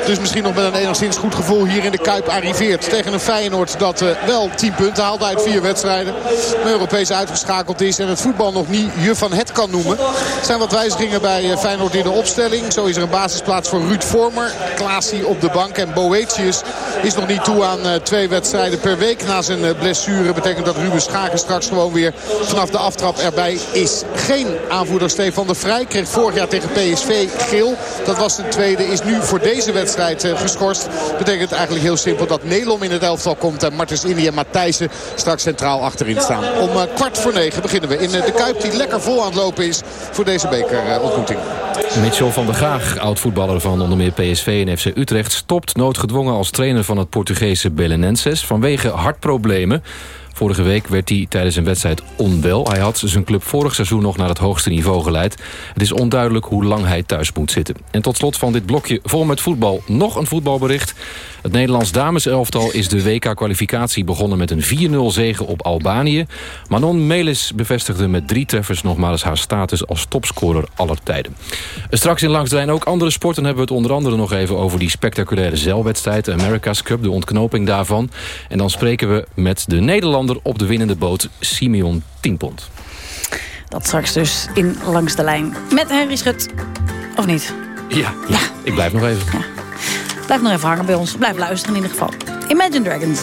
Dus misschien nog met een enigszins goed gevoel hier in de Kuip arriveert. Tegen een Feyenoord dat wel 10 punten haalt uit vier wedstrijden. Maar Europees uitgeschakeld is en het voetbal nog niet je van het kan noemen. Er zijn wat wijzigingen bij eh, Feyenoord in de opstelling. Zo is er een basisplaats voor Ruud Vormer. Klaasie op de bank. En Boetius is nog niet toe aan eh, twee wedstrijden per week. Na zijn eh, blessure betekent dat Ruben Schaken straks gewoon weer vanaf de aftrap erbij is. Geen aanvoerder Stefan de Vrij. Kreeg vorig jaar tegen PSV geel. Dat was de tweede. Is nu voor deze wedstrijd geschorst. Betekent eigenlijk heel simpel dat Nelom in het elftal komt. En Martens Indy en Matthijssen straks centraal achterin staan. Om kwart voor negen beginnen we in de Kuip die lekker vol aan het lopen is voor deze bekerontmoeting. Mitchell van der Graag, oud-voetballer van onder meer PSV en FC Utrecht... stopt noodgedwongen als trainer van het Portugese Belenenses... vanwege hartproblemen. Vorige week werd hij tijdens een wedstrijd onwel. Hij had zijn club vorig seizoen nog naar het hoogste niveau geleid. Het is onduidelijk hoe lang hij thuis moet zitten. En tot slot van dit blokje vol met voetbal nog een voetbalbericht. Het Nederlands dameselftal is de WK-kwalificatie begonnen met een 4-0 zege op Albanië. Manon Melis bevestigde met drie treffers nogmaals haar status als topscorer aller tijden. Straks in Langs ook andere sporten hebben we het onder andere nog even over die spectaculaire zeilwedstrijd, de America's Cup, de ontknoping daarvan. En dan spreken we met de Nederlander op de winnende boot, Simeon Tienpont. Dat straks dus in Langs de Lijn met Henry Schut. Of niet? Ja, ja. ik blijf nog even. Ja. Blijf nog even hangen bij ons. Blijf luisteren in ieder geval. Imagine Dragons.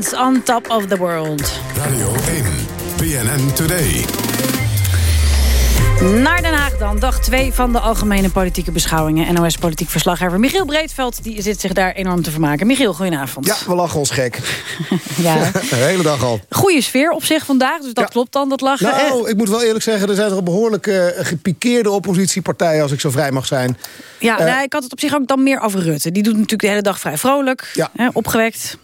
On top of the world. Radio 1, PNN Today. Naar Den Haag dan, dag 2 van de algemene politieke beschouwingen. NOS-politiek verslaggever Michiel Breedveld die zit zich daar enorm te vermaken. Michiel, goedenavond. Ja, we lachen ons gek. ja. de hele dag al. Goeie sfeer op zich vandaag, dus dat klopt dan, dat lachen. Nou, ik moet wel eerlijk zeggen, er zijn toch behoorlijk uh, gepikeerde oppositiepartijen... als ik zo vrij mag zijn. Ja, uh, nou, ik had het op zich ook dan meer over Rutte. Die doet natuurlijk de hele dag vrij vrolijk, ja. hè, opgewekt.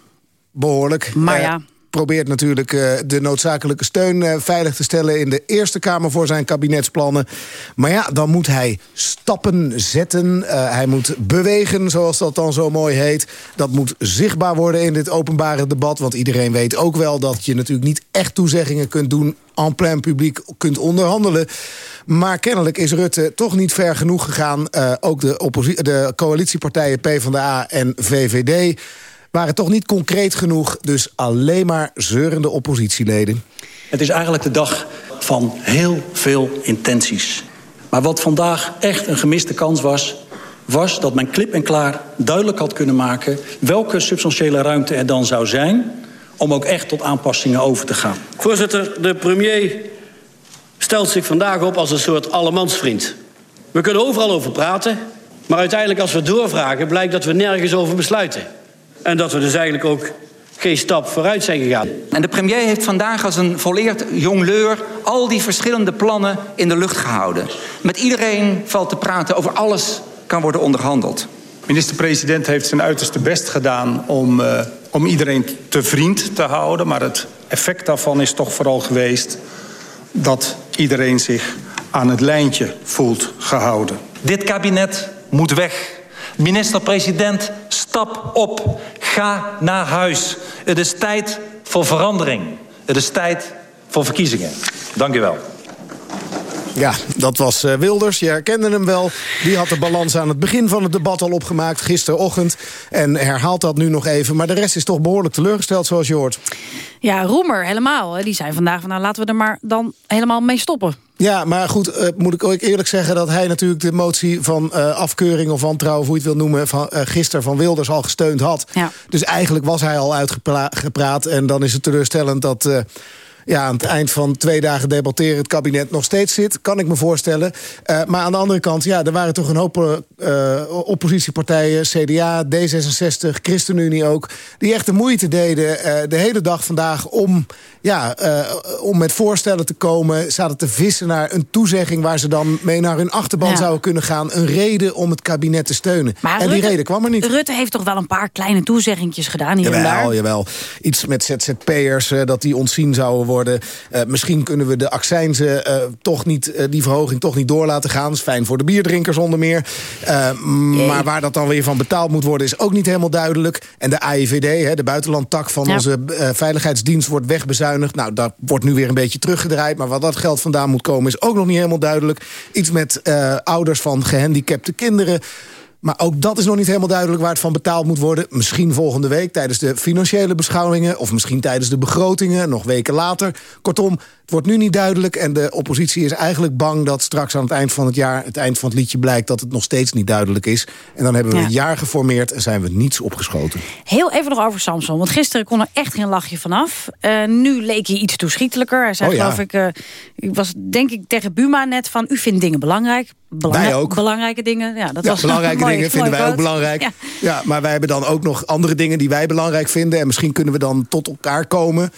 Behoorlijk. Maar ja. probeert natuurlijk uh, de noodzakelijke steun uh, veilig te stellen... in de Eerste Kamer voor zijn kabinetsplannen. Maar ja, dan moet hij stappen zetten. Uh, hij moet bewegen, zoals dat dan zo mooi heet. Dat moet zichtbaar worden in dit openbare debat. Want iedereen weet ook wel dat je natuurlijk niet echt toezeggingen kunt doen... en plein publiek kunt onderhandelen. Maar kennelijk is Rutte toch niet ver genoeg gegaan. Uh, ook de, de coalitiepartijen PvdA en VVD waren toch niet concreet genoeg. Dus alleen maar zeurende oppositieleden. Het is eigenlijk de dag van heel veel intenties. Maar wat vandaag echt een gemiste kans was was dat men klip en klaar duidelijk had kunnen maken... welke substantiële ruimte er dan zou zijn... om ook echt tot aanpassingen over te gaan. Voorzitter, de premier stelt zich vandaag op als een soort allemansvriend. We kunnen overal over praten, maar uiteindelijk als we doorvragen... blijkt dat we nergens over besluiten. En dat we dus eigenlijk ook geen stap vooruit zijn gegaan. En de premier heeft vandaag als een volleerd jongleur... al die verschillende plannen in de lucht gehouden. Met iedereen valt te praten over alles kan worden onderhandeld. Minister-president heeft zijn uiterste best gedaan om, uh, om iedereen te vriend te houden. Maar het effect daarvan is toch vooral geweest dat iedereen zich aan het lijntje voelt gehouden. Dit kabinet moet weg. Minister-president, stap op. Ga naar huis. Het is tijd voor verandering. Het is tijd voor verkiezingen. Dank u wel. Ja, dat was uh, Wilders. Je herkende hem wel. Die had de balans aan het begin van het debat al opgemaakt, gisterochtend. En herhaalt dat nu nog even. Maar de rest is toch behoorlijk teleurgesteld, zoals je hoort. Ja, Roemer helemaal. Die zei vandaag, van, nou laten we er maar dan helemaal mee stoppen. Ja, maar goed, uh, moet ik ook eerlijk zeggen... dat hij natuurlijk de motie van uh, afkeuring of wantrouwen... hoe je het wil noemen, van, uh, gisteren van Wilders al gesteund had. Ja. Dus eigenlijk was hij al uitgepraat. En dan is het teleurstellend dat ja, aan het eind van twee dagen debatteren het kabinet nog steeds zit. Kan ik me voorstellen. Uh, maar aan de andere kant, ja, er waren toch een hoop uh, oppositiepartijen... CDA, D66, ChristenUnie ook... die echt de moeite deden uh, de hele dag vandaag om, ja, om met voorstellen te komen. Zaten te vissen naar een toezegging... waar ze dan mee naar hun achterban ja. zouden kunnen gaan. Een reden om het kabinet te steunen. Maar en Rutte, die reden kwam er niet. Rutte heeft toch wel een paar kleine toezeggingjes gedaan hier jawel, en daar? Jawel, Iets met ZZP'ers, dat die ontzien zouden worden worden. Uh, misschien kunnen we de accijnzen uh, toch niet, uh, die verhoging toch niet door laten gaan. Dat is fijn voor de bierdrinkers onder meer. maar waar dat dan weer van betaald moet worden is ook niet helemaal duidelijk. En de AIVD, hè, de buitenlandtak van ja. onze veiligheidsdienst, wordt wegbezuinigd. Nou, dat wordt nu weer een beetje teruggedraaid. Maar waar dat geld vandaan moet komen is ook nog niet helemaal duidelijk. Iets met ouders van gehandicapte kinderen. Maar ook dat is nog niet helemaal duidelijk waar het van betaald moet worden. Misschien volgende week tijdens de financiële beschouwingen... of misschien tijdens de begrotingen, nog weken later. Kortom, het wordt nu niet duidelijk en de oppositie is eigenlijk bang... dat straks aan het eind van het jaar, het eind van het liedje blijkt... dat het nog steeds niet duidelijk is. En dan hebben we ja. een jaar geformeerd en zijn we niets opgeschoten. Heel even nog over Samson, want gisteren kon er echt geen lachje vanaf. Uh, nu leek hij iets toeschietelijker. Hij zei, oh, ja. geloof ik, uh, ik was denk ik tegen Buma net van... u vindt dingen belangrijk. Wij ook. Belangrijke dingen. Ja, dat ja, was belangrijke dingen vinden wij ook belangrijk. Ja. ja, maar wij hebben dan ook nog andere dingen die wij belangrijk vinden. En misschien kunnen we dan tot elkaar komen.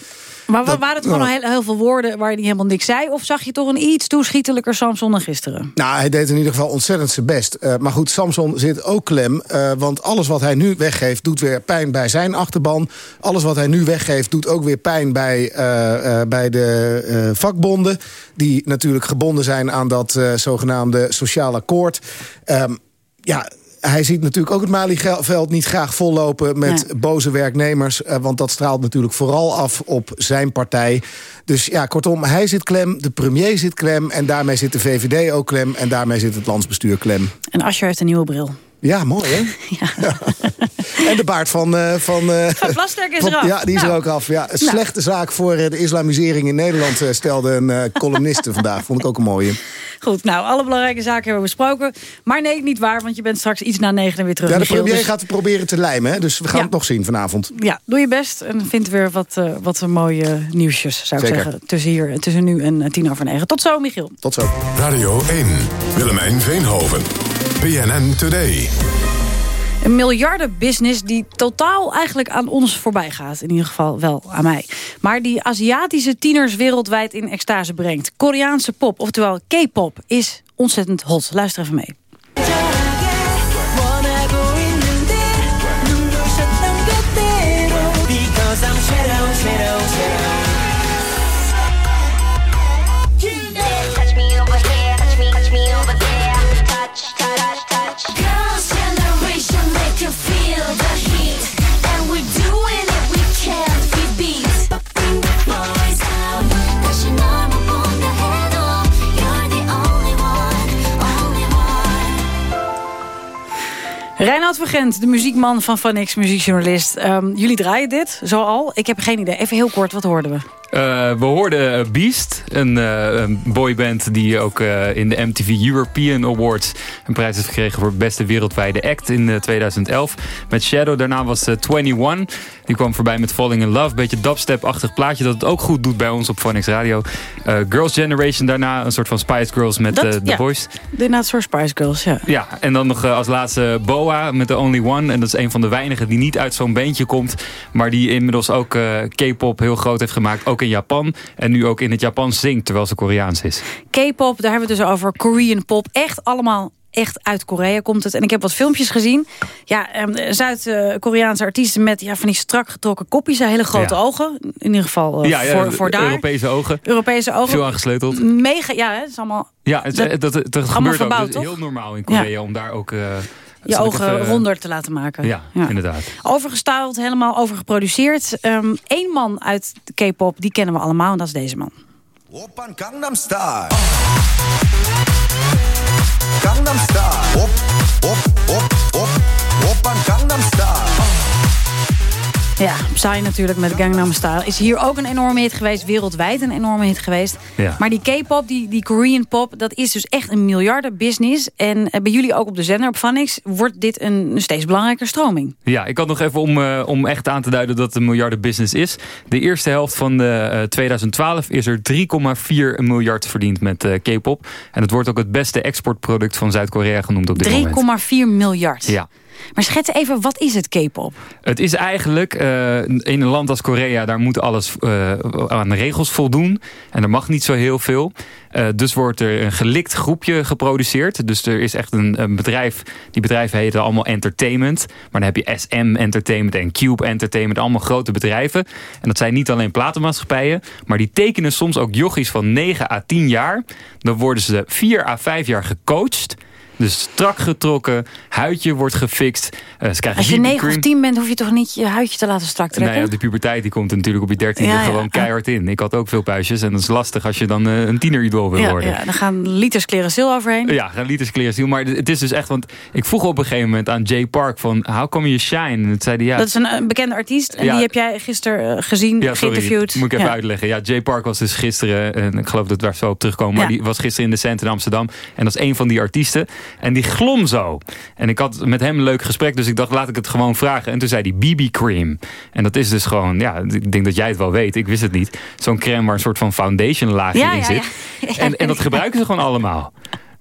Maar dat, waren het gewoon nou, heel, heel, veel woorden waar hij helemaal niks zei? Of zag je toch een iets toeschietelijker Samson dan gisteren? Nou, hij deed in ieder geval ontzettend zijn best. Uh, maar goed, Samson zit ook klem. Uh, want alles wat hij nu weggeeft doet weer pijn bij zijn achterban. Alles wat hij nu weggeeft doet ook weer pijn bij, uh, bij de vakbonden. Die natuurlijk gebonden zijn aan dat zogenaamde sociaal akkoord. Um, ja, hij ziet natuurlijk ook het Malieveld niet graag vollopen met nee. boze werknemers. Uh, want dat straalt natuurlijk vooral af op zijn partij. Dus ja, kortom, hij zit klem, de premier zit klem... en daarmee zit de VVD ook klem en daarmee zit het landsbestuur klem. En Asscher heeft een nieuwe bril. Ja, mooi hè? Ja. en de baard van... Uh, van, uh, van Plasterk is van, eraf. Ja, die is nou. er ook af. Ja, een nou. slechte zaak voor de islamisering in Nederland... Uh, stelde een columniste vandaag. Vond ik ook een mooie. Goed, nou, alle belangrijke zaken hebben we besproken. Maar nee, niet waar, want je bent straks iets na negen weer terug. Ja, de premier dus... gaat het proberen te lijmen, hè? dus we gaan ja. het nog zien vanavond. Ja, doe je best en vind weer wat, uh, wat mooie nieuwsjes, zou ik zeggen. Tussen, hier, tussen nu en tien over negen. Tot zo, Michiel. Tot zo. Radio 1, Willemijn Veenhoven, BNN Today. Een miljardenbusiness die totaal eigenlijk aan ons voorbij gaat. In ieder geval wel aan mij. Maar die Aziatische tieners wereldwijd in extase brengt. Koreaanse pop, oftewel K-pop, is ontzettend hot. Luister even mee. Reinoud van Gent, de muziekman van Vanix, muziekjournalist. Um, jullie draaien dit, zo al. Ik heb geen idee. Even heel kort, wat hoorden we? Uh, we hoorden Beast, een, uh, boyband die ook uh, in de MTV European Awards een prijs heeft gekregen voor beste wereldwijde act in 2011. Met Shadow, daarna was 21. Die kwam voorbij met Falling in Love. Beetje dubstep-achtig plaatje dat het ook goed doet bij ons op Phonics Radio. Girls Generation daarna, een soort van Spice Girls met The ja, Boys. Inderdaad, soort Spice Girls, ja. Ja, en dan nog als laatste Boa met The Only One. En dat is een van de weinigen die niet uit zo'n beentje komt. Maar die inmiddels ook K-pop heel groot heeft gemaakt. Ook in Japan. En nu ook in het Japans zingt, terwijl ze Koreaans is. K-pop, daar hebben we het dus over. Korean pop. Echt allemaal echt uit Korea komt het. En ik heb wat filmpjes gezien. Ja, ehm, Zuid-Koreaanse artiesten met ja, van die strak getrokken kopjes. Hele grote ogen. In ieder geval uh, ja, ja, voor, voor daar. Europese ogen. Europese ogen. Veel aangesleuteld. Mega, ja, het is allemaal... Ja, het, dat, dat, dat, dat gebeurt verbouwd, ook. Heel normaal in Korea om daar ook... Uh, je ogen even, ronder te laten maken. Ja, ja. inderdaad. Overgestyled, helemaal overgeproduceerd. Eén ehm, man uit de K-pop, die kennen we allemaal. En dat is deze man. Oppan Gangnam Style. Gangnam Style. Op, op, op, op. Oppan Gangnam Style. Ja, Psy natuurlijk met Gangnam Style. Is hier ook een enorme hit geweest. Wereldwijd een enorme hit geweest. Ja. Maar die K-pop, die, die Korean pop... dat is dus echt een miljardenbusiness. En eh, bij jullie ook op de zender op Vanix... wordt dit een, steeds belangrijker stroming. Ja, ik had nog even om, uh, om echt aan te duiden dat het een miljardenbusiness is. De eerste helft van de, uh, 2012 is er 3,4 miljard verdiend met uh, K-pop. En het wordt ook het beste exportproduct van Zuid-Korea genoemd op dit moment. 3,4 miljard? Ja. Maar schets even, wat is het K-pop? Het is eigenlijk, uh, in een land als Korea... daar moet alles uh, aan regels voldoen. En er mag niet zo heel veel. Uh, dus wordt er een gelikt groepje geproduceerd. Dus er is echt een, een, bedrijf... die bedrijven heten allemaal Entertainment. Maar dan heb je SM Entertainment en Cube Entertainment. Allemaal grote bedrijven. En dat zijn niet alleen platenmaatschappijen... maar die tekenen soms ook jochies van 9 à 10 jaar. Dan worden ze 4 à 5 jaar gecoacht... Dus strak getrokken, huidje wordt gefixt. Uh, Als je 9 of 10 bent, hoef je toch niet je huidje te laten strak trekken? Nee, nou de puberteit die komt natuurlijk op je dertiende ja, gewoon keihard in. Ik had ook veel puistjes en dat is lastig als je dan uh, een tieneridool wil worden. Ja, dan gaan liters klerensil overheen. Ja, gaan liters klerensil. Maar het is dus echt, want ik vroeg op een gegeven moment aan Jay Park van, how come you shine? En zei hij, ja. Dat is een, bekende artiest en die heb jij gisteren gezien, ja, geïnterviewd. moet ik even uitleggen. Ja, Jay Park was dus gisteren, en ik geloof dat we daar zo op terugkomen, maar die was gisteren in de Cent in Amsterdam. En dat is een van die artiesten. En die glom zo. En ik had met hem een leuk gesprek, dus ik dacht, laat ik het gewoon vragen. En toen zei hij BB cream. En dat is dus gewoon, ja, ik denk dat jij het wel weet. Ik wist het niet. Zo'n crème waar een soort van foundation laagje in zit. En, en dat gebruiken ze gewoon allemaal.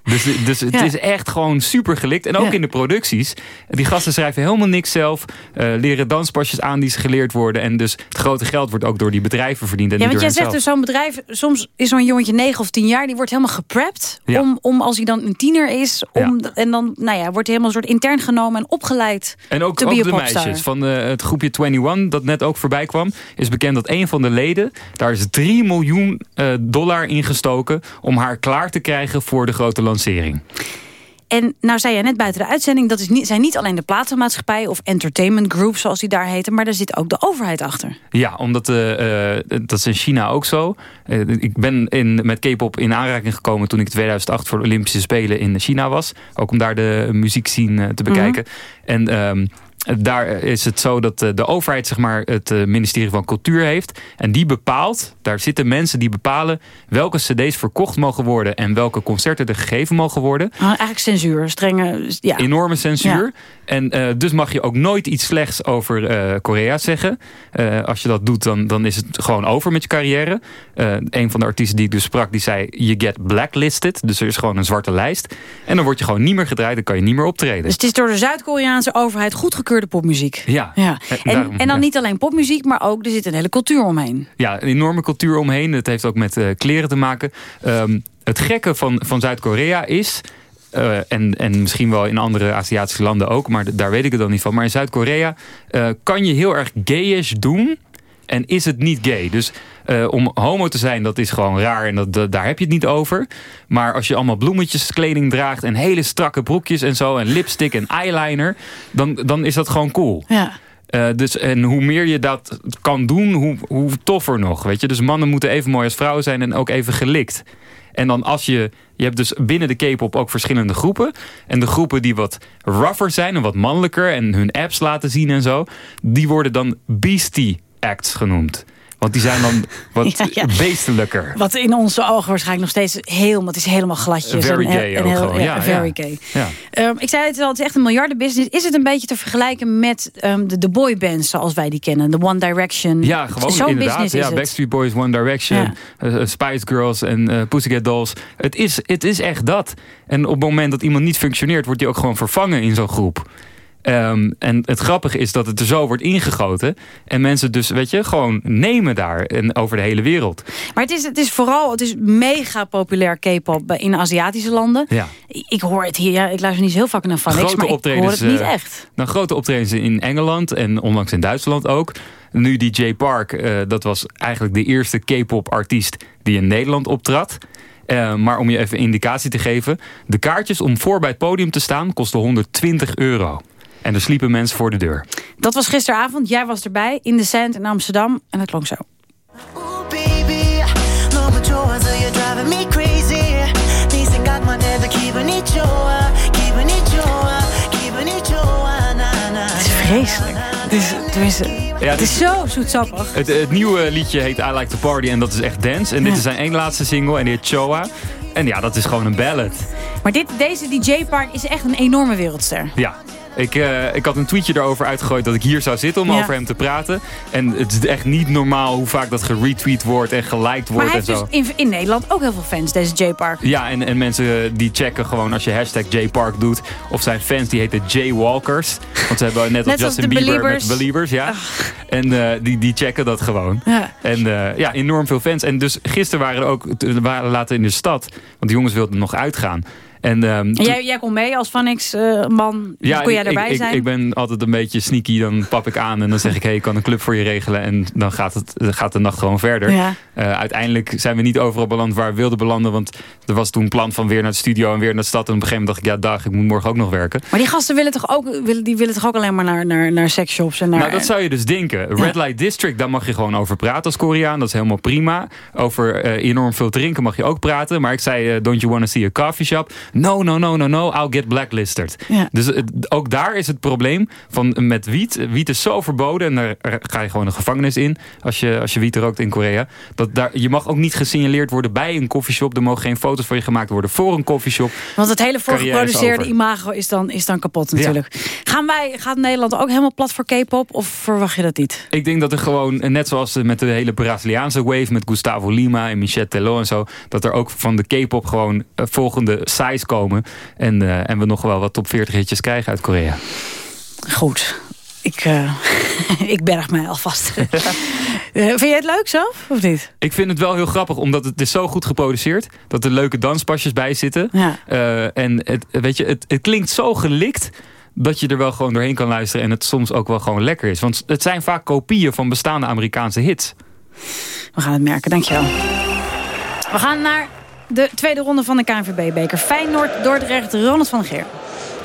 Dus, dus het is echt gewoon super gelikt. En ook in de producties. Die gasten schrijven helemaal niks zelf. Uh, leren danspasjes aan die ze geleerd worden. En dus het grote geld wordt ook door die bedrijven verdiend. En ja, want jij zegt dus zo'n bedrijf... Soms is zo'n jongetje 9 of 10 jaar. Die wordt helemaal geprept. Om, om als hij dan een tiener is. Om, En dan nou ja, wordt hij helemaal een soort intern genomen en opgeleid. En ook, ook de meisjes van uh, het groepje 21. Dat net ook voorbij kwam. Is bekend dat een van de leden. Daar is 3 miljoen uh, dollar ingestoken. Om haar klaar te krijgen voor de grote land en nou zei je net buiten de uitzending... dat is niet, zijn niet alleen de platenmaatschappij of entertainment group... zoals die daar heten, maar daar zit ook de overheid achter. Ja, omdat uh, dat is in China ook zo. Uh, ik ben in, met K-pop in aanraking gekomen... toen ik 2008 voor de Olympische Spelen in China was. Ook om daar de muziek zien te bekijken. Mhm. En... Um, daar is het zo dat de overheid zeg maar, het ministerie van Cultuur heeft. En die bepaalt, daar zitten mensen die bepalen... welke cd's verkocht mogen worden... en welke concerten er gegeven mogen worden. Ah, eigenlijk censuur, strenge... Ja. Enorme censuur. En uh, dus mag je ook nooit iets slechts over uh, Korea zeggen. Uh, als je dat doet, dan, dan is het gewoon over met je carrière. een van de artiesten die ik dus sprak, die zei... je get blacklisted, dus er is gewoon een zwarte lijst. En dan word je gewoon niet meer gedraaid, dan kan je niet meer optreden. Dus het is door de Zuid-Koreaanse overheid goedgekeurde popmuziek. Ja. ja. En, en, dan niet alleen popmuziek, maar ook er zit een hele cultuur omheen. Ja, een enorme cultuur omheen. Het heeft ook met kleren te maken. Um, het gekke van, van Zuid-Korea is... Uh, en, en misschien wel in andere Aziatische landen ook, maar daar weet ik het dan niet van. Maar in Zuid-Korea uh, kan je heel erg gayish doen en is het niet gay. Dus uh, om homo te zijn, dat is gewoon raar en dat, dat, daar heb je het niet over. Maar als je allemaal bloemetjes kleding draagt en hele strakke broekjes en zo... en lipstick en eyeliner, dan, dan is dat gewoon cool. Ja. Uh, dus, en hoe meer je dat kan doen, hoe, hoe toffer nog. Weet je? Dus mannen moeten even mooi als vrouwen zijn en ook even gelikt. En dan als je... Je hebt dus binnen de K-pop ook verschillende groepen. En de groepen die wat rougher zijn en wat mannelijker... en hun apps laten zien en zo... die worden dan beastie acts genoemd. Want die zijn dan wat Ja, ja. beestelijker. Wat in onze ogen waarschijnlijk nog steeds helemaal... Het is helemaal gladjes. Very en, gay en heel-. Ja, very gay. Ja. Ik zei het al, het is echt een miljardenbusiness. Is het een beetje te vergelijken met ehm, de, de boybands zoals wij die kennen? De One Direction. Ja, gewoon Zo'n inderdaad. business Ja. Backstreet Boys, One Direction, eh, eh, Spice Girls en eh, Pussycat Dolls. Het is, het is echt dat. En op het moment dat iemand niet functioneert... wordt die ook gewoon vervangen in zo'n groep. Ehm, en het grappige is dat het er zo wordt ingegoten. En mensen dus, weet je, gewoon nemen daar. En over de hele wereld. Maar het is, het is vooral, het is mega populair K-pop in Aziatische landen. Ja. Ik hoor het hier, ja, ik luister niet zo heel vaak naar van grote maar ik optredens, hoor het niet eh, echt. Nou, grote optredens in Engeland en onlangs in Duitsland ook. Nu die Jay Park, eh, dat was eigenlijk de eerste K-pop artiest die in Nederland optrad. Eh, maar om je even indicatie te geven. De kaartjes om voor bij het podium te staan kosten 120 euro. En er sliepen mensen voor de deur. Dat was gisteravond. Jij was erbij in de Sand in Amsterdam. En dat klonk zo. Het is vreselijk. Het is, tenminste, ja, het is zo zoetsappig. Het, het nieuwe liedje heet I Like To Party en dat is echt dance. En dit is zijn één laatste single en die heet Choa. En ja, dat is gewoon een ballad. Maar dit, deze DJ Park is echt een enorme wereldster. Ja, ik, eh, ik had een tweetje erover uitgegooid dat ik hier zou zitten om Ja. over hem te praten. En het is echt niet normaal hoe vaak dat geretweet wordt en geliked Maar wordt hij en heeft zo. dus in, in Nederland ook heel veel fans, deze J Park. Ja, en, en mensen die checken gewoon als je hashtag J-Park doet. Of zijn fans, die heten J-Walkers. Want ze hebben net als Net als Justin Bieber met Beliebers. Ja. En eh, die, die checken dat gewoon. Ja. En eh, ja, enorm veel fans. En dus gisteren waren er ook, waren later in de stad. Want de jongens wilden nog uitgaan. En, ehm, En jij, jij kon mee als Vanix eh, man. ja, kon jij ik, daarbij ik, zijn? Ik, ik ben altijd een beetje sneaky. Dan pap ik aan en dan zeg ik... hey, ik kan een club voor je regelen. En dan gaat, het, gaat de nacht gewoon verder. Ja. Eh, uiteindelijk zijn we niet overal beland waar we wilden belanden. Want er was toen een plan van weer naar de studio en weer naar de stad. En op een gegeven moment dacht ik... ja, dag, ik moet morgen ook nog werken. Maar die gasten willen toch ook, willen, die willen toch ook alleen maar naar, naar, naar seksshops en naar... Nou, dat zou je dus denken. Red Light District, daar mag je gewoon over praten als Koreaan. Dat is helemaal prima. Over eh, enorm veel drinken mag je ook praten. Maar ik zei, don't you want to see a coffee shop? No, no, no, no, no, I'll get blacklisted. Ja. Dus ook daar is het probleem van met wiet. Wiet is zo verboden en daar ga je gewoon de gevangenis in. Als je, als je wiet rookt in Korea. Dat daar, je mag ook niet gesignaleerd worden bij een koffieshop. Er mogen geen foto's van je gemaakt worden voor een koffieshop. Want het hele is voorgeproduceerde imago is dan, is dan kapot natuurlijk. Gaan wij, gaat Nederland ook helemaal plat voor K-pop? Of verwacht je dat niet? Ik denk dat er gewoon, net zoals met de hele Braziliaanse wave... met Gustavo Lima en Michel Tello en zo... dat er ook van de K-pop gewoon eh, volgende size komen. En, eh, en we nog wel wat top 40 hitjes krijgen uit Korea. Goed. Ik, eh, ik berg mij alvast. Eh, Vind jij het leuk zelf, of niet? Ik vind het wel heel grappig, omdat het is zo goed geproduceerd... dat er leuke danspasjes bij zitten. Ja. En het, weet je, het, het klinkt zo gelikt dat je er wel gewoon doorheen kan luisteren... en het soms ook wel gewoon lekker is. Want het zijn vaak kopieën van bestaande Amerikaanse hits. We gaan het merken, dankjewel. We gaan naar de tweede ronde van de KNVB-beker. Feyenoord, Dordrecht, Ronald van der Geer.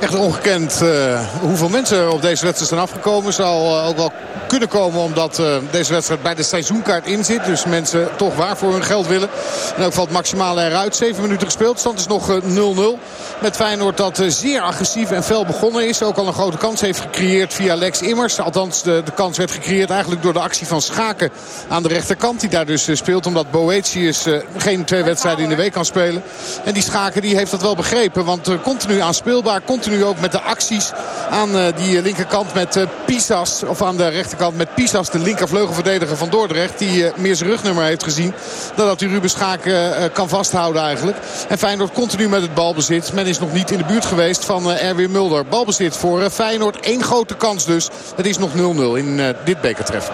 Echt ongekend eh, hoeveel mensen op deze wedstrijd zijn afgekomen. Zal eh, ook wel kunnen komen omdat eh, deze wedstrijd bij de seizoenkaart in zit. Dus mensen toch waar voor hun geld willen. En ook valt maximaal eruit. 7 minuten gespeeld. Stand is nog eh, 0-0. Met Feyenoord dat zeer agressief en fel begonnen is. Ook al een grote kans heeft gecreëerd via Lex Immers. Althans de, de kans werd gecreëerd eigenlijk door de actie van Schaken aan de rechterkant. Die daar dus speelt omdat Boetius geen twee wedstrijden in de week kan spelen. En die Schaken die heeft dat wel begrepen. Want continu aanspeelbaar. Continu ook met de acties aan eh, die linkerkant met eh, Pisas. Of aan de rechterkant met Pisas. De linkervleugelverdediger van Dordrecht. Die eh, meer zijn rugnummer heeft gezien. Dan dat hij Ruben eh, kan vasthouden eigenlijk. En Feyenoord continu met het balbezit. Men is nog niet in de buurt geweest van eh, Erwin Mulder. Balbezit voor eh, Feyenoord. Eén grote kans dus. Het is nog 0-0 in eh, dit bekertreffen.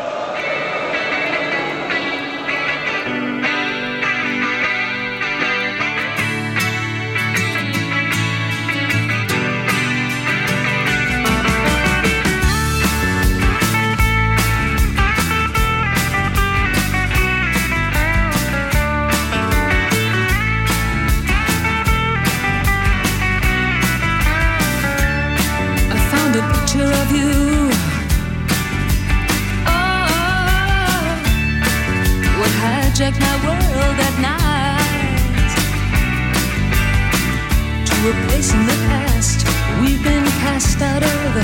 Chased out of.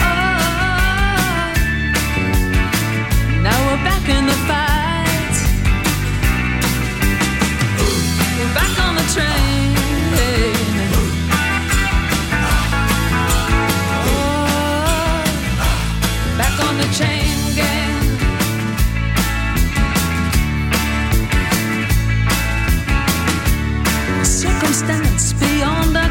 Oh, now we're back in the fight. We're back on the train. Oh, back on the chain gang. Circumstance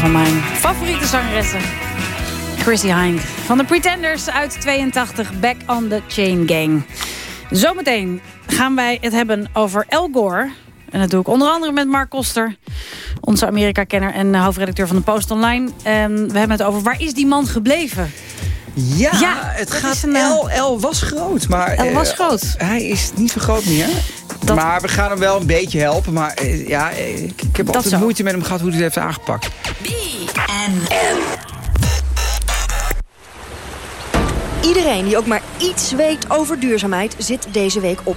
Van mijn favoriete zangeressen. Chrissy Hind van de Pretenders uit 82, Back on the Chain Gang. Zometeen gaan wij het hebben over El Gore. En dat doe ik onder andere met Mark Koster. Onze Amerika-kenner en hoofdredacteur van de Post Online. We hebben het over waar is die man gebleven? Ja, Ja, het gaat is een, eh, L, L was groot, maar... L was eh, groot. Hij is niet zo groot meer. Maar we gaan hem wel een beetje helpen. Maar eh, ja, ik, ik heb Dat altijd zo. moeite met hem gehad hoe hij het heeft aangepakt. Iedereen die ook maar iets weet over duurzaamheid zit deze week op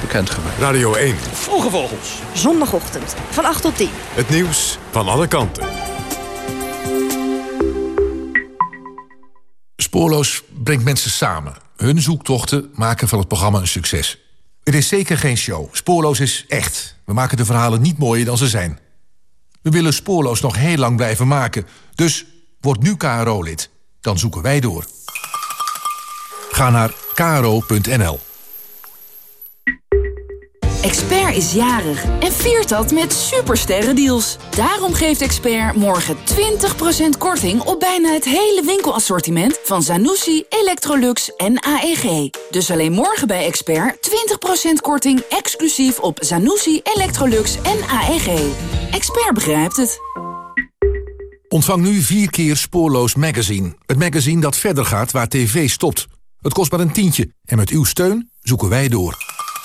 bekendgemaakt. Radio 1. Vroege Vogels. Zondagochtend van 8 tot 10. Het nieuws van alle kanten. Spoorloos brengt mensen samen. Hun zoektochten maken van het programma een succes. Het is zeker geen show. Spoorloos is echt. We maken de verhalen niet mooier dan ze zijn. We willen Spoorloos nog heel lang blijven maken. Dus word nu KRO-lid. Dan zoeken wij door. Ga naar kro.nl. Expert is jarig en viert dat met supersterrendeals. Daarom geeft Expert morgen 20% korting op bijna het hele winkelassortiment van Zanussi, Electrolux en AEG. Dus alleen morgen bij Expert 20% korting exclusief op Zanussi, Electrolux en AEG. Expert begrijpt het. Ontvang nu vier keer Spoorloos Magazine. Het magazine dat verder gaat waar tv stopt. Het kost maar een tientje en met uw steun zoeken wij door.